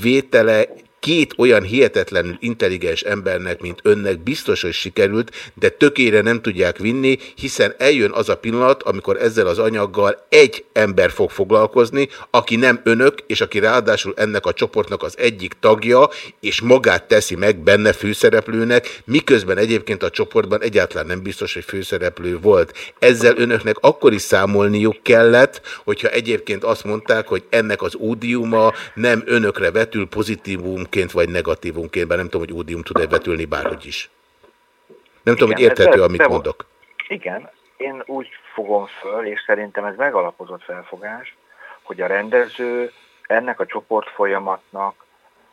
vétele két olyan hihetetlenül intelligens embernek, mint önnek biztos, hogy sikerült, de tökére nem tudják vinni, hiszen eljön az a pillanat, amikor ezzel az anyaggal egy ember fog foglalkozni, aki nem önök, és aki ráadásul ennek a csoportnak az egyik tagja, és magát teszi meg benne főszereplőnek, miközben egyébként a csoportban egyáltalán nem biztos, hogy főszereplő volt. Ezzel önöknek akkor is számolniuk kellett, hogyha egyébként azt mondták, hogy ennek az ódiuma nem önökre vetül pozitívum pozitívumként vagy negatívumként, bár nem tudom, hogy ódium tud-e vetülni bárhogy is. Nem igen, tudom, hogy érthető, de, amit de, mondok. Igen, én úgy fogom föl, és szerintem ez megalapozott felfogás, hogy a rendező ennek a csoport folyamatnak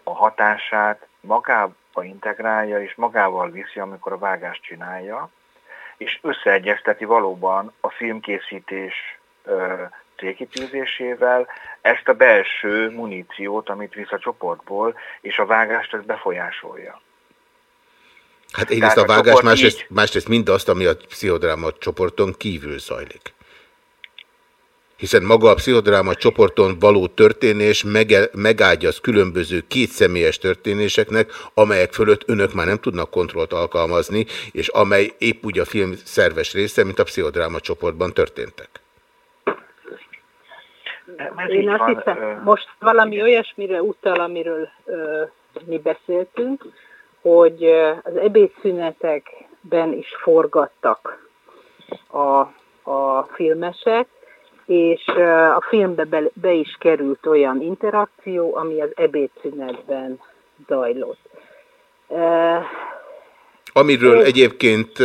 a hatását magába integrálja, és magával viszi, amikor a vágást csinálja, és összeegyezteti valóban a filmkészítés célkitűzésével ezt a belső muníciót, amit visz a csoportból, és a vágást ez befolyásolja. Hát egyrészt a vágás, másrészt, így... másrészt mindazt, ami a pszichodráma csoporton kívül zajlik. Hiszen maga a pszichodráma csoporton való történés megágyaz különböző kétszemélyes történéseknek, amelyek fölött önök már nem tudnak kontrollt alkalmazni, és amely épp úgy a film szerves része, mint a pszichodráma csoportban történtek. Ez Én azt van, hiszem, most valami igen. olyasmire utal, amiről ö, mi beszéltünk, hogy az ebédszünetekben is forgattak a, a filmesek, és a filmbe be, be is került olyan interakció, ami az ebédszünetben zajlott. Amiről egyébként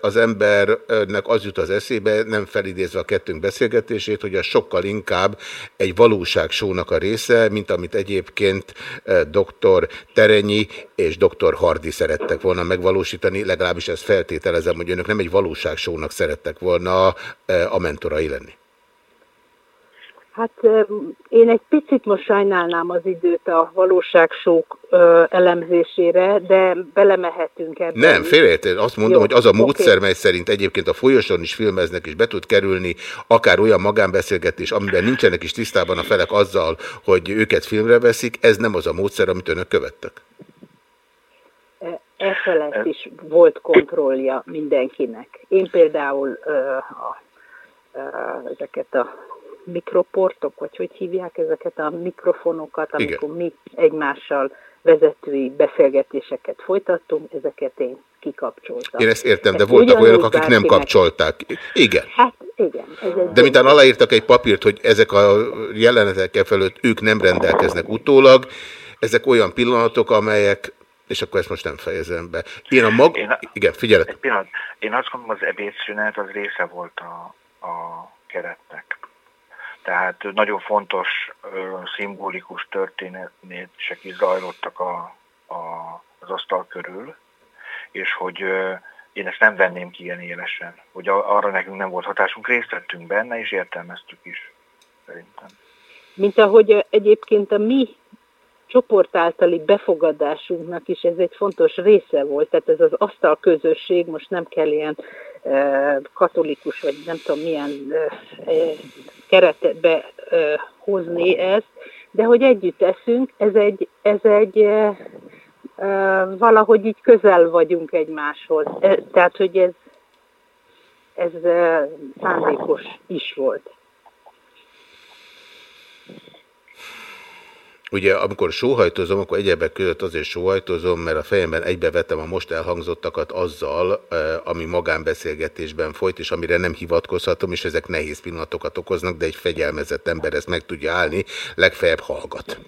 az embernek az jut az eszébe, nem felidézve a kettőnk beszélgetését, hogy a sokkal inkább egy valóságsónak a része, mint amit egyébként dr. Terenyi és dr. Hardi szerettek volna megvalósítani, legalábbis ezt feltételezem, hogy önök nem egy valóságsónak szerettek volna a mentorai lenni. Hát én egy picit most sajnálnám az időt a valóságsók elemzésére, de belemehetünk ebbe. Nem, félreérted. Azt mondom, Jó, hogy az a módszer, mely szerint egyébként a folyosón is filmeznek, és be tud kerülni akár olyan magánbeszélgetés, amiben nincsenek is tisztában a felek azzal, hogy őket filmre veszik, ez nem az a módszer, amit önök követtek. E felett is volt kontrollja mindenkinek. Én például ö, a, ö, ezeket a mikroportok, vagy hogy hívják ezeket a mikrofonokat, amikor mi egymással vezetői beszélgetéseket folytattunk, ezeket én kikapcsoltam. Én ezt értem, de Ez voltak olyanok, akik nem bárkinek- kapcsolták. Igen. Hát igen. Ez egy De mintán aláírtak egy papírt, hogy ezek a jelenetek e felett ők nem rendelkeznek utólag, ezek olyan pillanatok, amelyek, és akkor ezt most nem fejezem be. Én a mag... Én a- Igen, figyelek. Egy pillanat. Én azt gondolom, az ebédszünet az része volt a, a keretnek. Tehát nagyon fontos, szimbolikus történetések is zajlottak a, a, az asztal körül, és hogy én ezt nem venném ki ilyen élesen, hogy arra nekünk nem volt hatásunk, részt vettünk benne, és értelmeztük is, szerintem. mint ahogy egyébként a mi csoport általi befogadásunknak is ez egy fontos része volt, tehát ez az asztal közösség, most nem kell ilyen katolikus, vagy nem tudom milyen keretbe hozni ezt, de hogy együtt eszünk, ez egy, ez egy valahogy így közel vagyunk egymáshoz. E, tehát, hogy ez, ez szándékos is volt. Ugye, amikor sóhajtozom, akkor egyebek között azért sóhajtozom, mert a fejemben egybevetem a most elhangzottakat azzal, ami magánbeszélgetésben folyt, és amire nem hivatkozhatom, és ezek nehéz pillanatokat okoznak, de egy fegyelmezett ember ezt meg tudja állni, legfeljebb hallgat.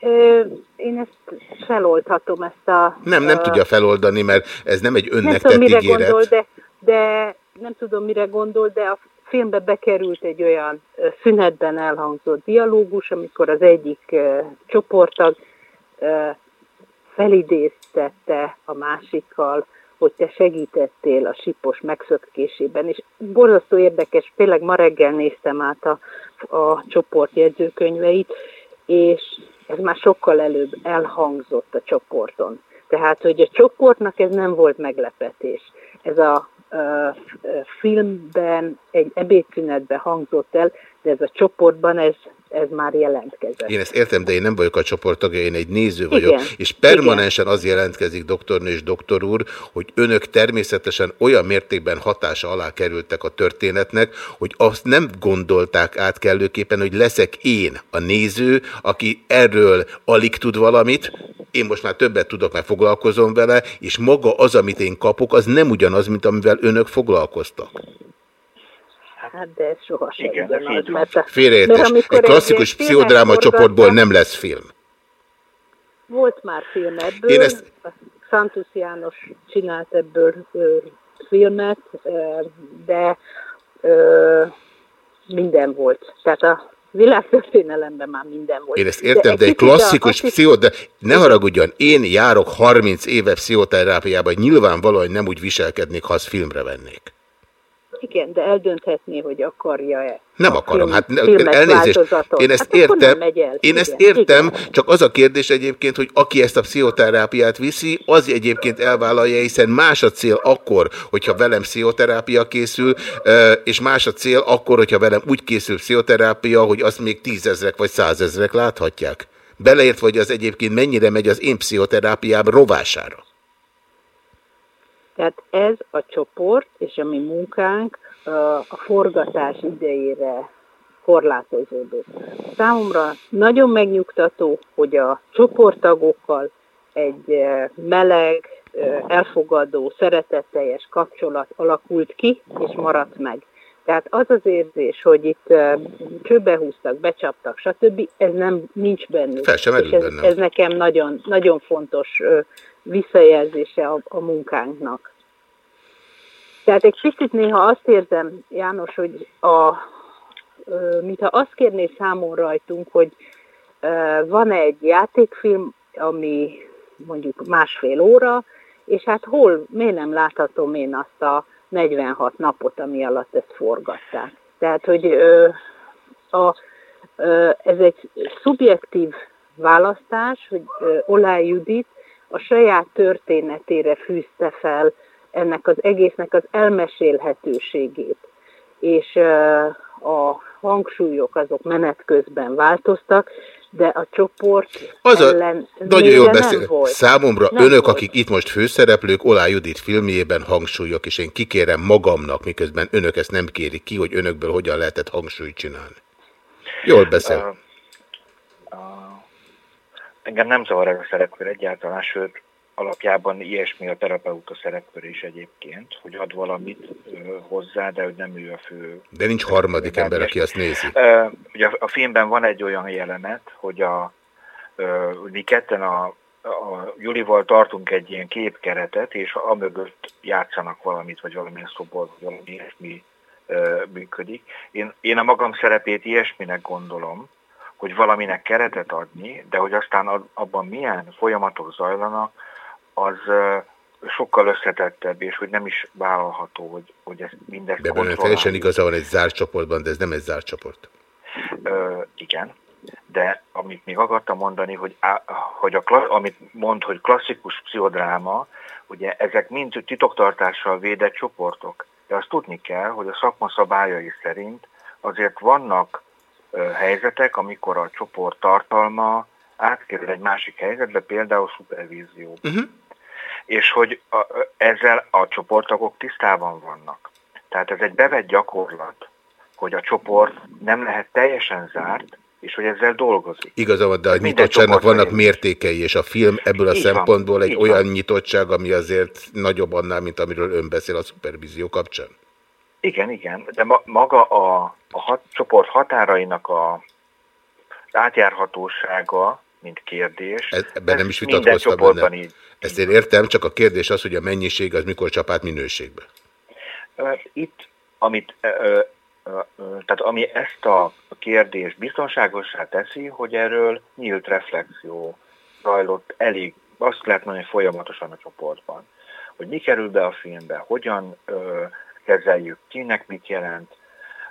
Ö, Én ezt feloldhatom, ezt a... Nem, nem tudja feloldani, mert ez nem egy Nem önnek tudom, tett mire ígéret. gondol, de, de nem tudom, mire gondol, de a filmbe bekerült egy olyan szünetben elhangzott dialógus, amikor az egyik csoporttag felidéztette a másikkal, hogy te segítettél a sipos megszökkésében, és borzasztó érdekes, tényleg ma reggel néztem át a, a csoport jegyzőkönyveit, és ez már sokkal előbb elhangzott a csoporton. Tehát, hogy a csoportnak ez nem volt meglepetés. Ez a filmben, egy ebédszünetben hangzott el, de ez a csoportban ez, ez már jelentkezett. Én ezt értem, de én nem vagyok a csoport tagja, én egy néző vagyok, Igen, és permanensen az jelentkezik, doktornő és doktor úr, hogy önök természetesen olyan mértékben hatása alá kerültek a történetnek, hogy azt nem gondolták át kellőképpen, hogy leszek én a néző, aki erről alig tud valamit, én most már többet tudok, mert foglalkozom vele, és maga az, amit én kapok, az nem ugyanaz, mint amivel önök foglalkoztak. Hát de ez sohasem Igen, ugyanaz, mert, a- Félreértés. mert amikor Egy klasszikus egy pszichodráma csoportból nem lesz film. Volt már film ebből, Én ezt- Santus János csinált ebből ö, filmet, ö, de ö, minden volt. Tehát a világtörténelemben már minden volt. Én ezt értem, de egy kicsit a- klasszikus pszichó, de ne haragudjon, én járok 30 éve pszichoterápiába, nyilvánvalóan nem úgy viselkednék, ha azt filmre vennék. Igen, de eldönthetné, hogy akarja-e. Nem akarom, hát ne- elnézést, én ezt hát értem, el. én Igen, ezt értem, igen. csak az a kérdés egyébként, hogy aki ezt a pszichoterápiát viszi, az egyébként elvállalja, hiszen más a cél akkor, hogyha velem pszichoterápia készül, és más a cél akkor, hogyha velem úgy készül pszichoterápia, hogy azt még tízezrek vagy százezrek láthatják. Beleért, hogy az egyébként mennyire megy az én pszichoterápiám rovására. Tehát ez a csoport és a mi munkánk a forgatás idejére korlátozódott. Számomra nagyon megnyugtató, hogy a csoporttagokkal egy meleg, elfogadó, szeretetteljes kapcsolat alakult ki, és maradt meg. Tehát az az érzés, hogy itt csőbe húztak, becsaptak, stb., ez nem nincs bennük. Fel sem és ez, bennem. ez nekem nagyon, nagyon fontos visszajelzése a, a munkánknak. Tehát egy picit néha azt érzem, János, hogy a, ö, mintha azt kérné számon rajtunk, hogy ö, van egy játékfilm, ami mondjuk másfél óra, és hát hol, miért nem láthatom én azt a 46 napot, ami alatt ezt forgatták. Tehát, hogy ö, a, ez egy szubjektív választás, hogy Olá Judit a saját történetére fűzte fel ennek az egésznek az elmesélhetőségét. És a hangsúlyok azok menet közben változtak, de a csoport az a, ellen Nagyon jól beszél. volt. Számomra Nem önök, volt. akik itt most főszereplők, Olá Judit filmjében hangsúlyok, és én kikérem magamnak, miközben önök ezt nem kérik ki, hogy önökből hogyan lehetett hangsúlyt csinálni. Jól beszél. Engem nem zavar ez a szerepkör egyáltalán, sőt, alapjában ilyesmi a terapeuta szerepkör is egyébként, hogy ad valamit ö, hozzá, de hogy nem ő a fő. De nincs harmadik ember, aki azt nézi. Ö, Ugye a, a filmben van egy olyan jelenet, hogy a, ö, mi ketten a, a Julival tartunk egy ilyen képkeretet, és a mögött játszanak valamit, vagy valamilyen szobor, vagy valami ilyesmi működik. Én, én a magam szerepét ilyesminek gondolom, hogy valaminek keretet adni, de hogy aztán abban milyen folyamatok zajlanak, az sokkal összetettebb, és hogy nem is vállalható, hogy, hogy ezt mindezt De benne teljesen igaza van egy zárt csoportban, de ez nem egy zárt csoport. Ö, igen, de amit még akartam mondani, hogy, á, hogy a, amit mond, hogy klasszikus pszichodráma, ugye ezek mind titoktartással védett csoportok, de azt tudni kell, hogy a szakma szabályai szerint azért vannak helyzetek, amikor a csoport tartalma átkerül egy másik helyzetbe, például szupervízió. Uh-huh. És hogy a, ezzel a csoporttagok tisztában vannak. Tehát ez egy bevett gyakorlat, hogy a csoport nem lehet teljesen zárt, és hogy ezzel dolgozik. Igaza van, de a nyitottságnak vannak mértékei, és a film ebből a Így van, szempontból egy így olyan nyitottság, ami azért nagyobb annál, mint amiről ön beszél a szupervízió kapcsán. Igen, igen, de ma, maga a, a hat, csoport határainak a átjárhatósága, mint kérdés, Ez, ebben nem is minden vitatkoztam csoportban benne. így. Ezt én értem, csak a kérdés az, hogy a mennyiség az mikor csapát minőségbe. Itt, amit, tehát ami ezt a kérdést biztonságossá teszi, hogy erről nyílt reflexió zajlott elég, azt lehet mondani, folyamatosan a csoportban. Hogy mi kerül be a filmbe, hogyan kezeljük, kinek mit jelent.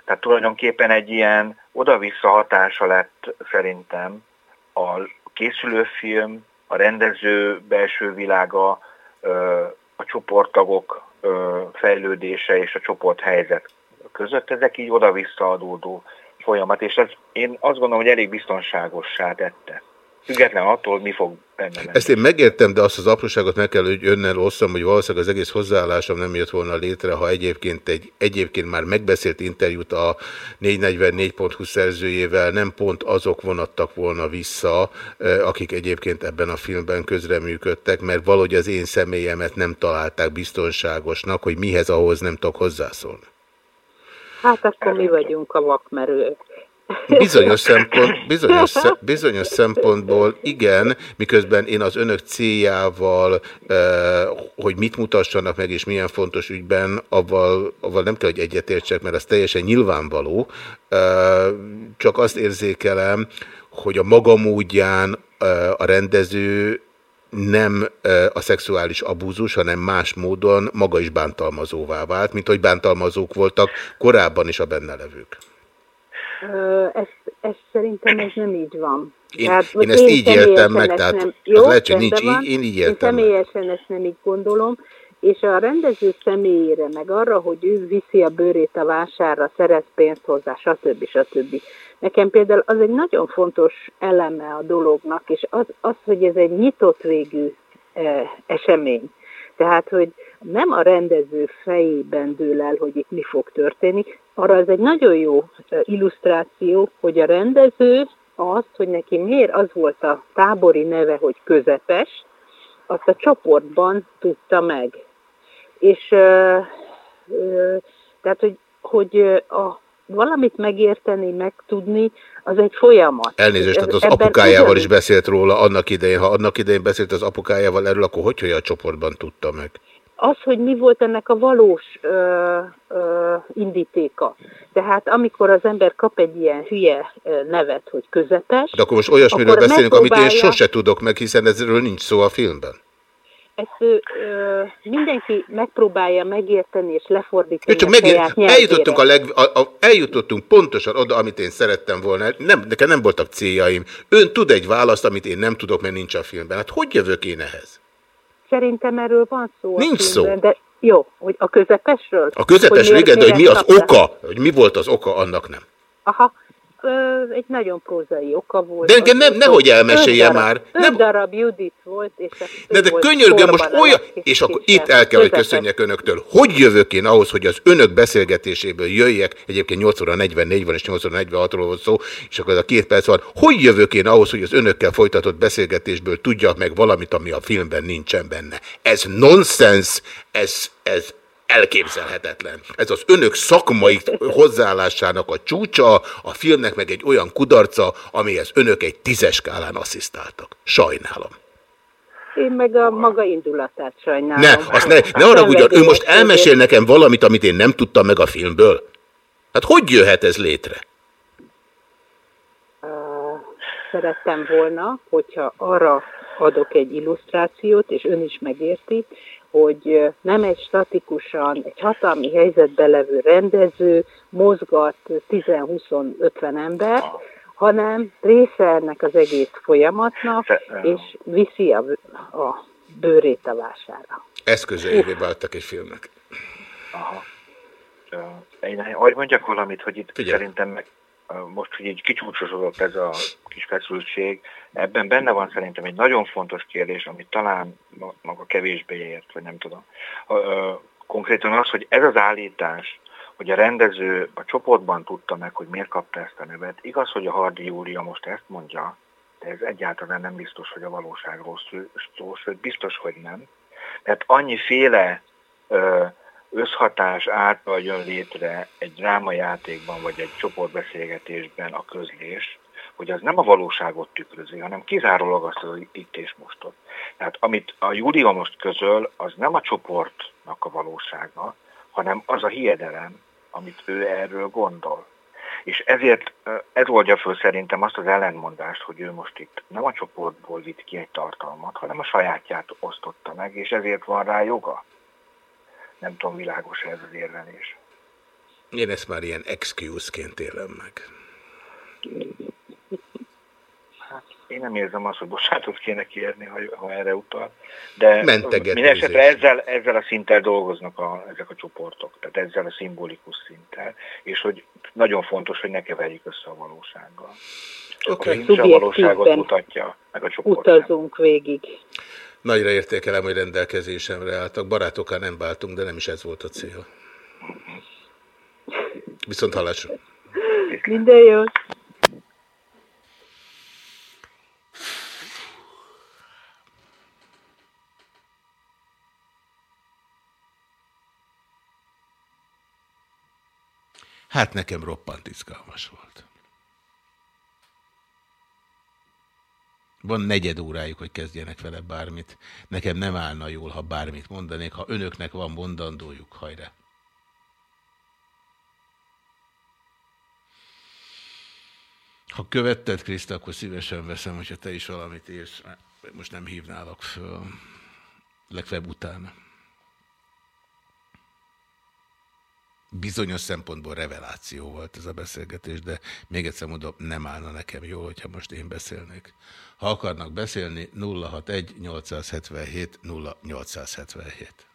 Tehát tulajdonképpen egy ilyen oda-vissza hatása lett szerintem a készülőfilm, a rendező belső világa, a csoporttagok fejlődése és a csoport helyzet között, ezek így oda-vissza adódó folyamat, és ez én azt gondolom, hogy elég biztonságossá tette. Független attól, hogy mi fog benne lenni. Ezt én megértem, de azt az apróságot meg kell, hogy önnel osszam, hogy valószínűleg az egész hozzáállásom nem jött volna létre, ha egyébként egy egyébként már megbeszélt interjút a 444.hu szerzőjével nem pont azok vonattak volna vissza, akik egyébként ebben a filmben közreműködtek, mert valahogy az én személyemet nem találták biztonságosnak, hogy mihez ahhoz nem tudok hozzászólni. Hát akkor mi vagyunk a vakmerők. Bizonyos, szempont, bizonyos, bizonyos szempontból igen, miközben én az önök céljával, eh, hogy mit mutassanak meg és milyen fontos ügyben, avval, avval nem kell, hogy egyetértsek, mert az teljesen nyilvánvaló. Eh, csak azt érzékelem, hogy a maga módján eh, a rendező nem a szexuális abúzus, hanem más módon maga is bántalmazóvá vált, mint hogy bántalmazók voltak korábban is a benne levők. Ez, ez szerintem ez nem így van. Én- Tehát, én ezt így személyesen éltem meg, ezt tehát nem, az jó, lehet, hogy nincs rendben így, én így Én éltem meg. személyesen ezt nem így gondolom, és a rendező személyére, meg arra, hogy ő viszi a bőrét a vásárra, szerez pénzt hozzá, stb. stb. Nekem például az egy nagyon fontos eleme a dolognak, és az, az hogy ez egy nyitott végű eh, esemény. Tehát, hogy nem a rendező fejében dől el, hogy itt mi fog történni, arra ez egy nagyon jó illusztráció, hogy a rendező azt, hogy neki miért az volt a tábori neve, hogy közepes, azt a csoportban tudta meg. És ö, ö, tehát, hogy, hogy a, valamit megérteni, megtudni, az egy folyamat. Elnézést, tehát az ebben apukájával ugyanúgy- is beszélt róla annak idején. Ha annak idején beszélt az apukájával erről, akkor hogy, hogy a csoportban tudta meg? Az, hogy mi volt ennek a valós ö, ö, indítéka. Tehát amikor az ember kap egy ilyen hülye nevet, hogy közepes, De akkor most olyasmiről akkor beszélünk, amit én sose tudok meg, hiszen ezről nincs szó a filmben. ezt ö, mindenki megpróbálja megérteni és lefordítani Csak a meg, saját nyelvére. eljutottunk, a leg, a, a, eljutottunk pontosan oda, amit én szerettem volna. Nem, nekem nem voltak céljaim. Ön tud egy választ, amit én nem tudok, mert nincs a filmben. Hát hogy jövök én ehhez? Szerintem erről van szó. Nincs szó. De jó, hogy a közepesről? A közepes miért- igen, de hogy mi az kapta? oka, hogy mi volt az oka, annak nem. Aha, egy nagyon prózai oka volt. De engem nem- nehogy hogy elmesélje darab- már. Nem- darab Judit volt, és De, de volt könyörgöm, most olyan, és akkor itt el kell, hogy köszönjek önöktől. Hogy jövök én ahhoz, hogy az önök beszélgetéséből jöjjek, egyébként 8 óra 44 van, és 8 óra 46-ról volt szó, és akkor ez a két perc van. Hogy jövök én ahhoz, hogy az önökkel folytatott beszélgetésből tudjak meg valamit, ami a filmben nincsen benne? Ez nonsens, ez, ez elképzelhetetlen. Ez az önök szakmai hozzáállásának a csúcsa, a filmnek meg egy olyan kudarca, amihez önök egy tízes skálán asszisztáltak. Sajnálom. Én meg a maga indulatát sajnálom. Ne, azt ne, ne arra ugyan, ő most elmesél nekem valamit, amit én nem tudtam meg a filmből. Hát hogy jöhet ez létre? Szerettem volna, hogyha arra adok egy illusztrációt, és ön is megérti, hogy nem egy statikusan, egy hatalmi helyzetben levő rendező mozgat 10-20-50 ember, hanem része ennek az egész folyamatnak, és viszi a, a bőrét a vására. Eszközeivé váltak egy filmnek. Aha. Én, hogy mondjak valamit, hogy itt Figyelj. szerintem meg, most, hogy így kicsúcsosodott ez a kis feszültség, ebben benne van szerintem egy nagyon fontos kérdés, amit talán ma- maga kevésbé ért, vagy nem tudom. Konkrétan az, hogy ez az állítás, hogy a rendező a csoportban tudta meg, hogy miért kapta ezt a nevet. Igaz, hogy a Hardi Júlia most ezt mondja, de ez egyáltalán nem biztos, hogy a valóságról szó- szó, sőt biztos, hogy nem. Mert annyiféle ö, összhatás által jön létre egy drámajátékban, vagy egy csoportbeszélgetésben a közlés, hogy az nem a valóságot tükrözi, hanem kizárólag azt az itt és mostot. Tehát amit a Júlia most közöl, az nem a csoportnak a valósága, hanem az a hiedelem, amit ő erről gondol. És ezért ez oldja föl szerintem azt az ellentmondást, hogy ő most itt nem a csoportból vitt ki egy tartalmat, hanem a sajátját osztotta meg, és ezért van rá joga. Nem tudom, világos ez az érvelés. Én ezt már ilyen excuse-ként élem meg. Én nem érzem azt, hogy bocsánatot kéne kérni, ha, ha erre utal, de Mentegetőzés. minden esetre ezzel, ezzel a szinttel dolgoznak a, ezek a csoportok, tehát ezzel a szimbolikus szinttel, és hogy nagyon fontos, hogy ne keverjük össze a valósággal. Oké. A film se a valóságot mutatja, meg a csoport. Utazunk végig. Nagyra értékelem, hogy rendelkezésemre álltak. Barátokkal nem váltunk, de nem is ez volt a cél. Viszont hallásra. Minden jó. Hát nekem roppant izgalmas volt. Van negyed órájuk, hogy kezdjenek vele bármit. Nekem nem állna jól, ha bármit mondanék. Ha önöknek van mondandójuk, hajrá. Ha követted, Kriszta, akkor szívesen veszem, hogyha te is valamit írsz. Most nem hívnálak föl. Legfeljebb utána. Bizonyos szempontból reveláció volt ez a beszélgetés, de még egyszer mondom, nem állna nekem jól, hogyha most én beszélnék. Ha akarnak beszélni, 061 877 0877.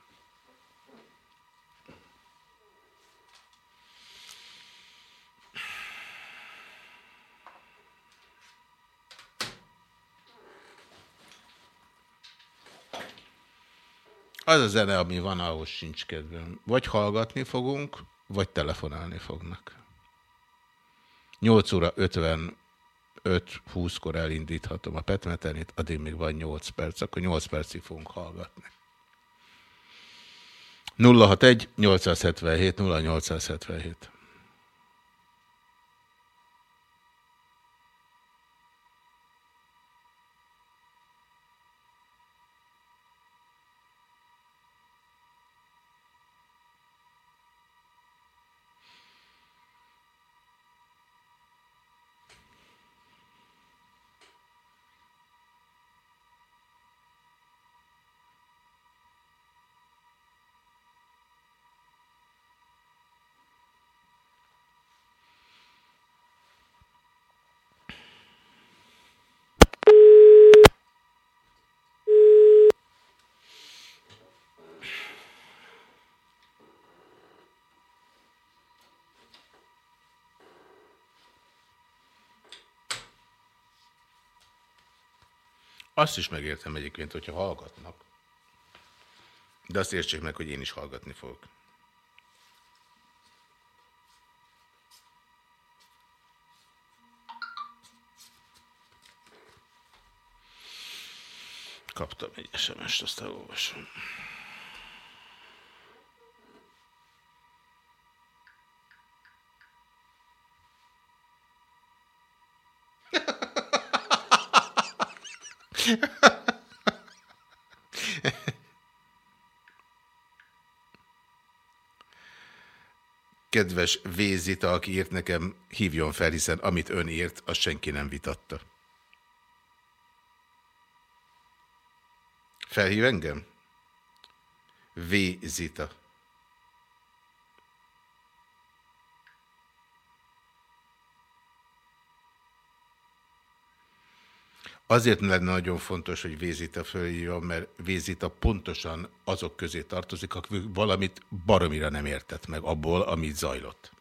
Az a zene, ami van, ahhoz sincs kedvem. Vagy hallgatni fogunk, vagy telefonálni fognak. 8 óra 55 20-kor elindíthatom a petmetenit, addig még van 8 perc, akkor 8 percig fogunk hallgatni. 061 877 0877 Azt is megértem egyébként, hogyha hallgatnak. De azt értsék meg, hogy én is hallgatni fogok. Kaptam egy SMS-t, azt elolvasom. Kedves Vézita, aki írt nekem, hívjon fel, hiszen amit ön írt, azt senki nem vitatta. Felhív engem? Vézita. Azért lenne nagyon fontos, hogy Vézita följön, mert Vézita pontosan azok közé tartozik, akik valamit baromira nem értett meg abból, amit zajlott.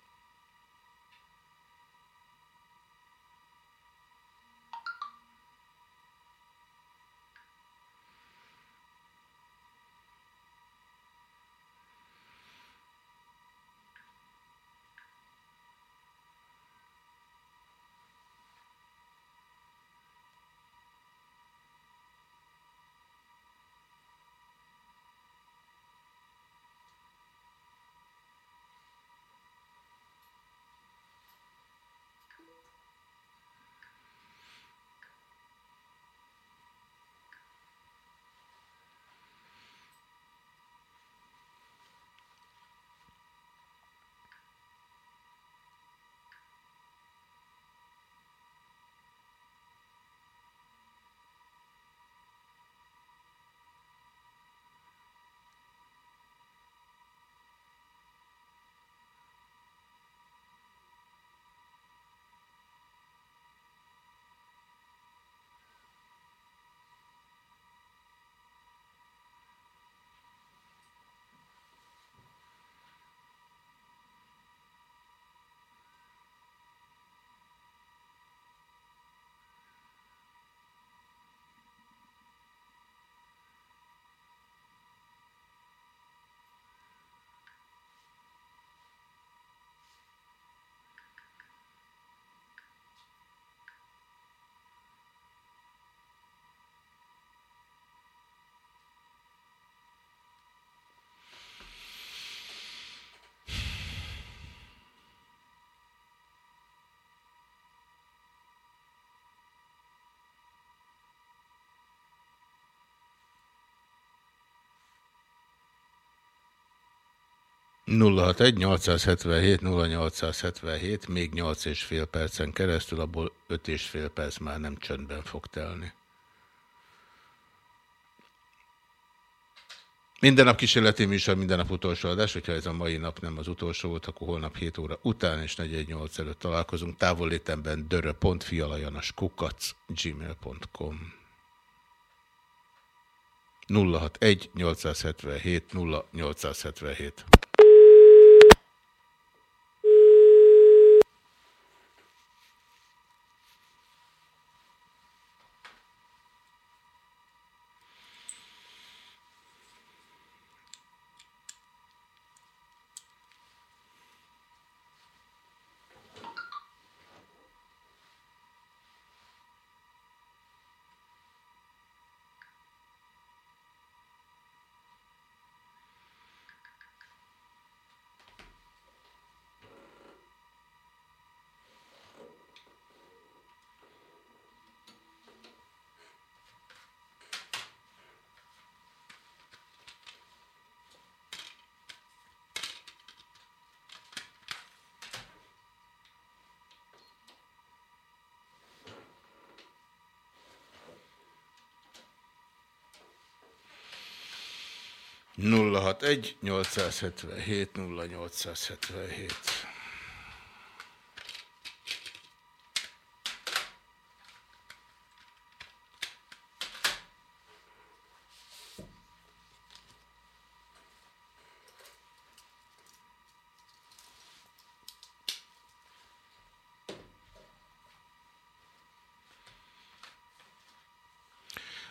Nulla hat egy 877 0877 még 8 és fél percen keresztül, abból 5 és fél perc már nem csöndben fog telni. Minden nap kísérleti műsor, minden nap utolsó adás, hogyha ez a mai nap nem az utolsó volt, akkor holnap 7 óra után és 418 előtt találkozunk. Távollétemben kukac gmail.com 061 877 0877 061 877 0877 061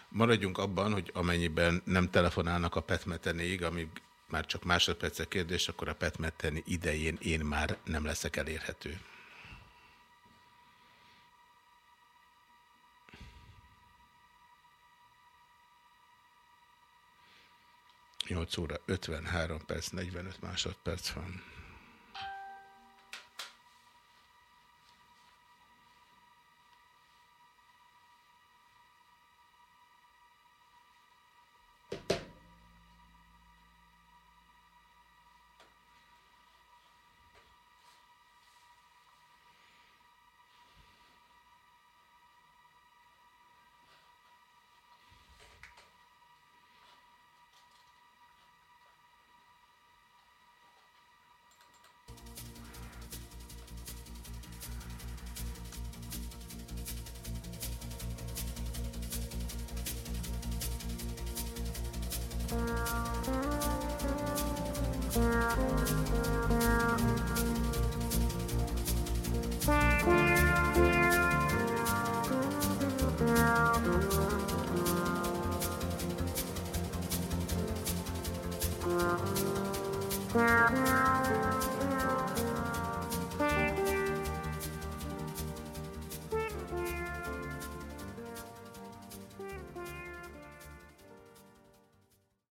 Maradjunk abban, hogy amennyiben nem telefonálnak a petmetenéig, amíg már csak másodpercek kérdés, akkor a petmeteni idején én már nem leszek elérhető. 8 óra 53 perc, 45 másodperc van.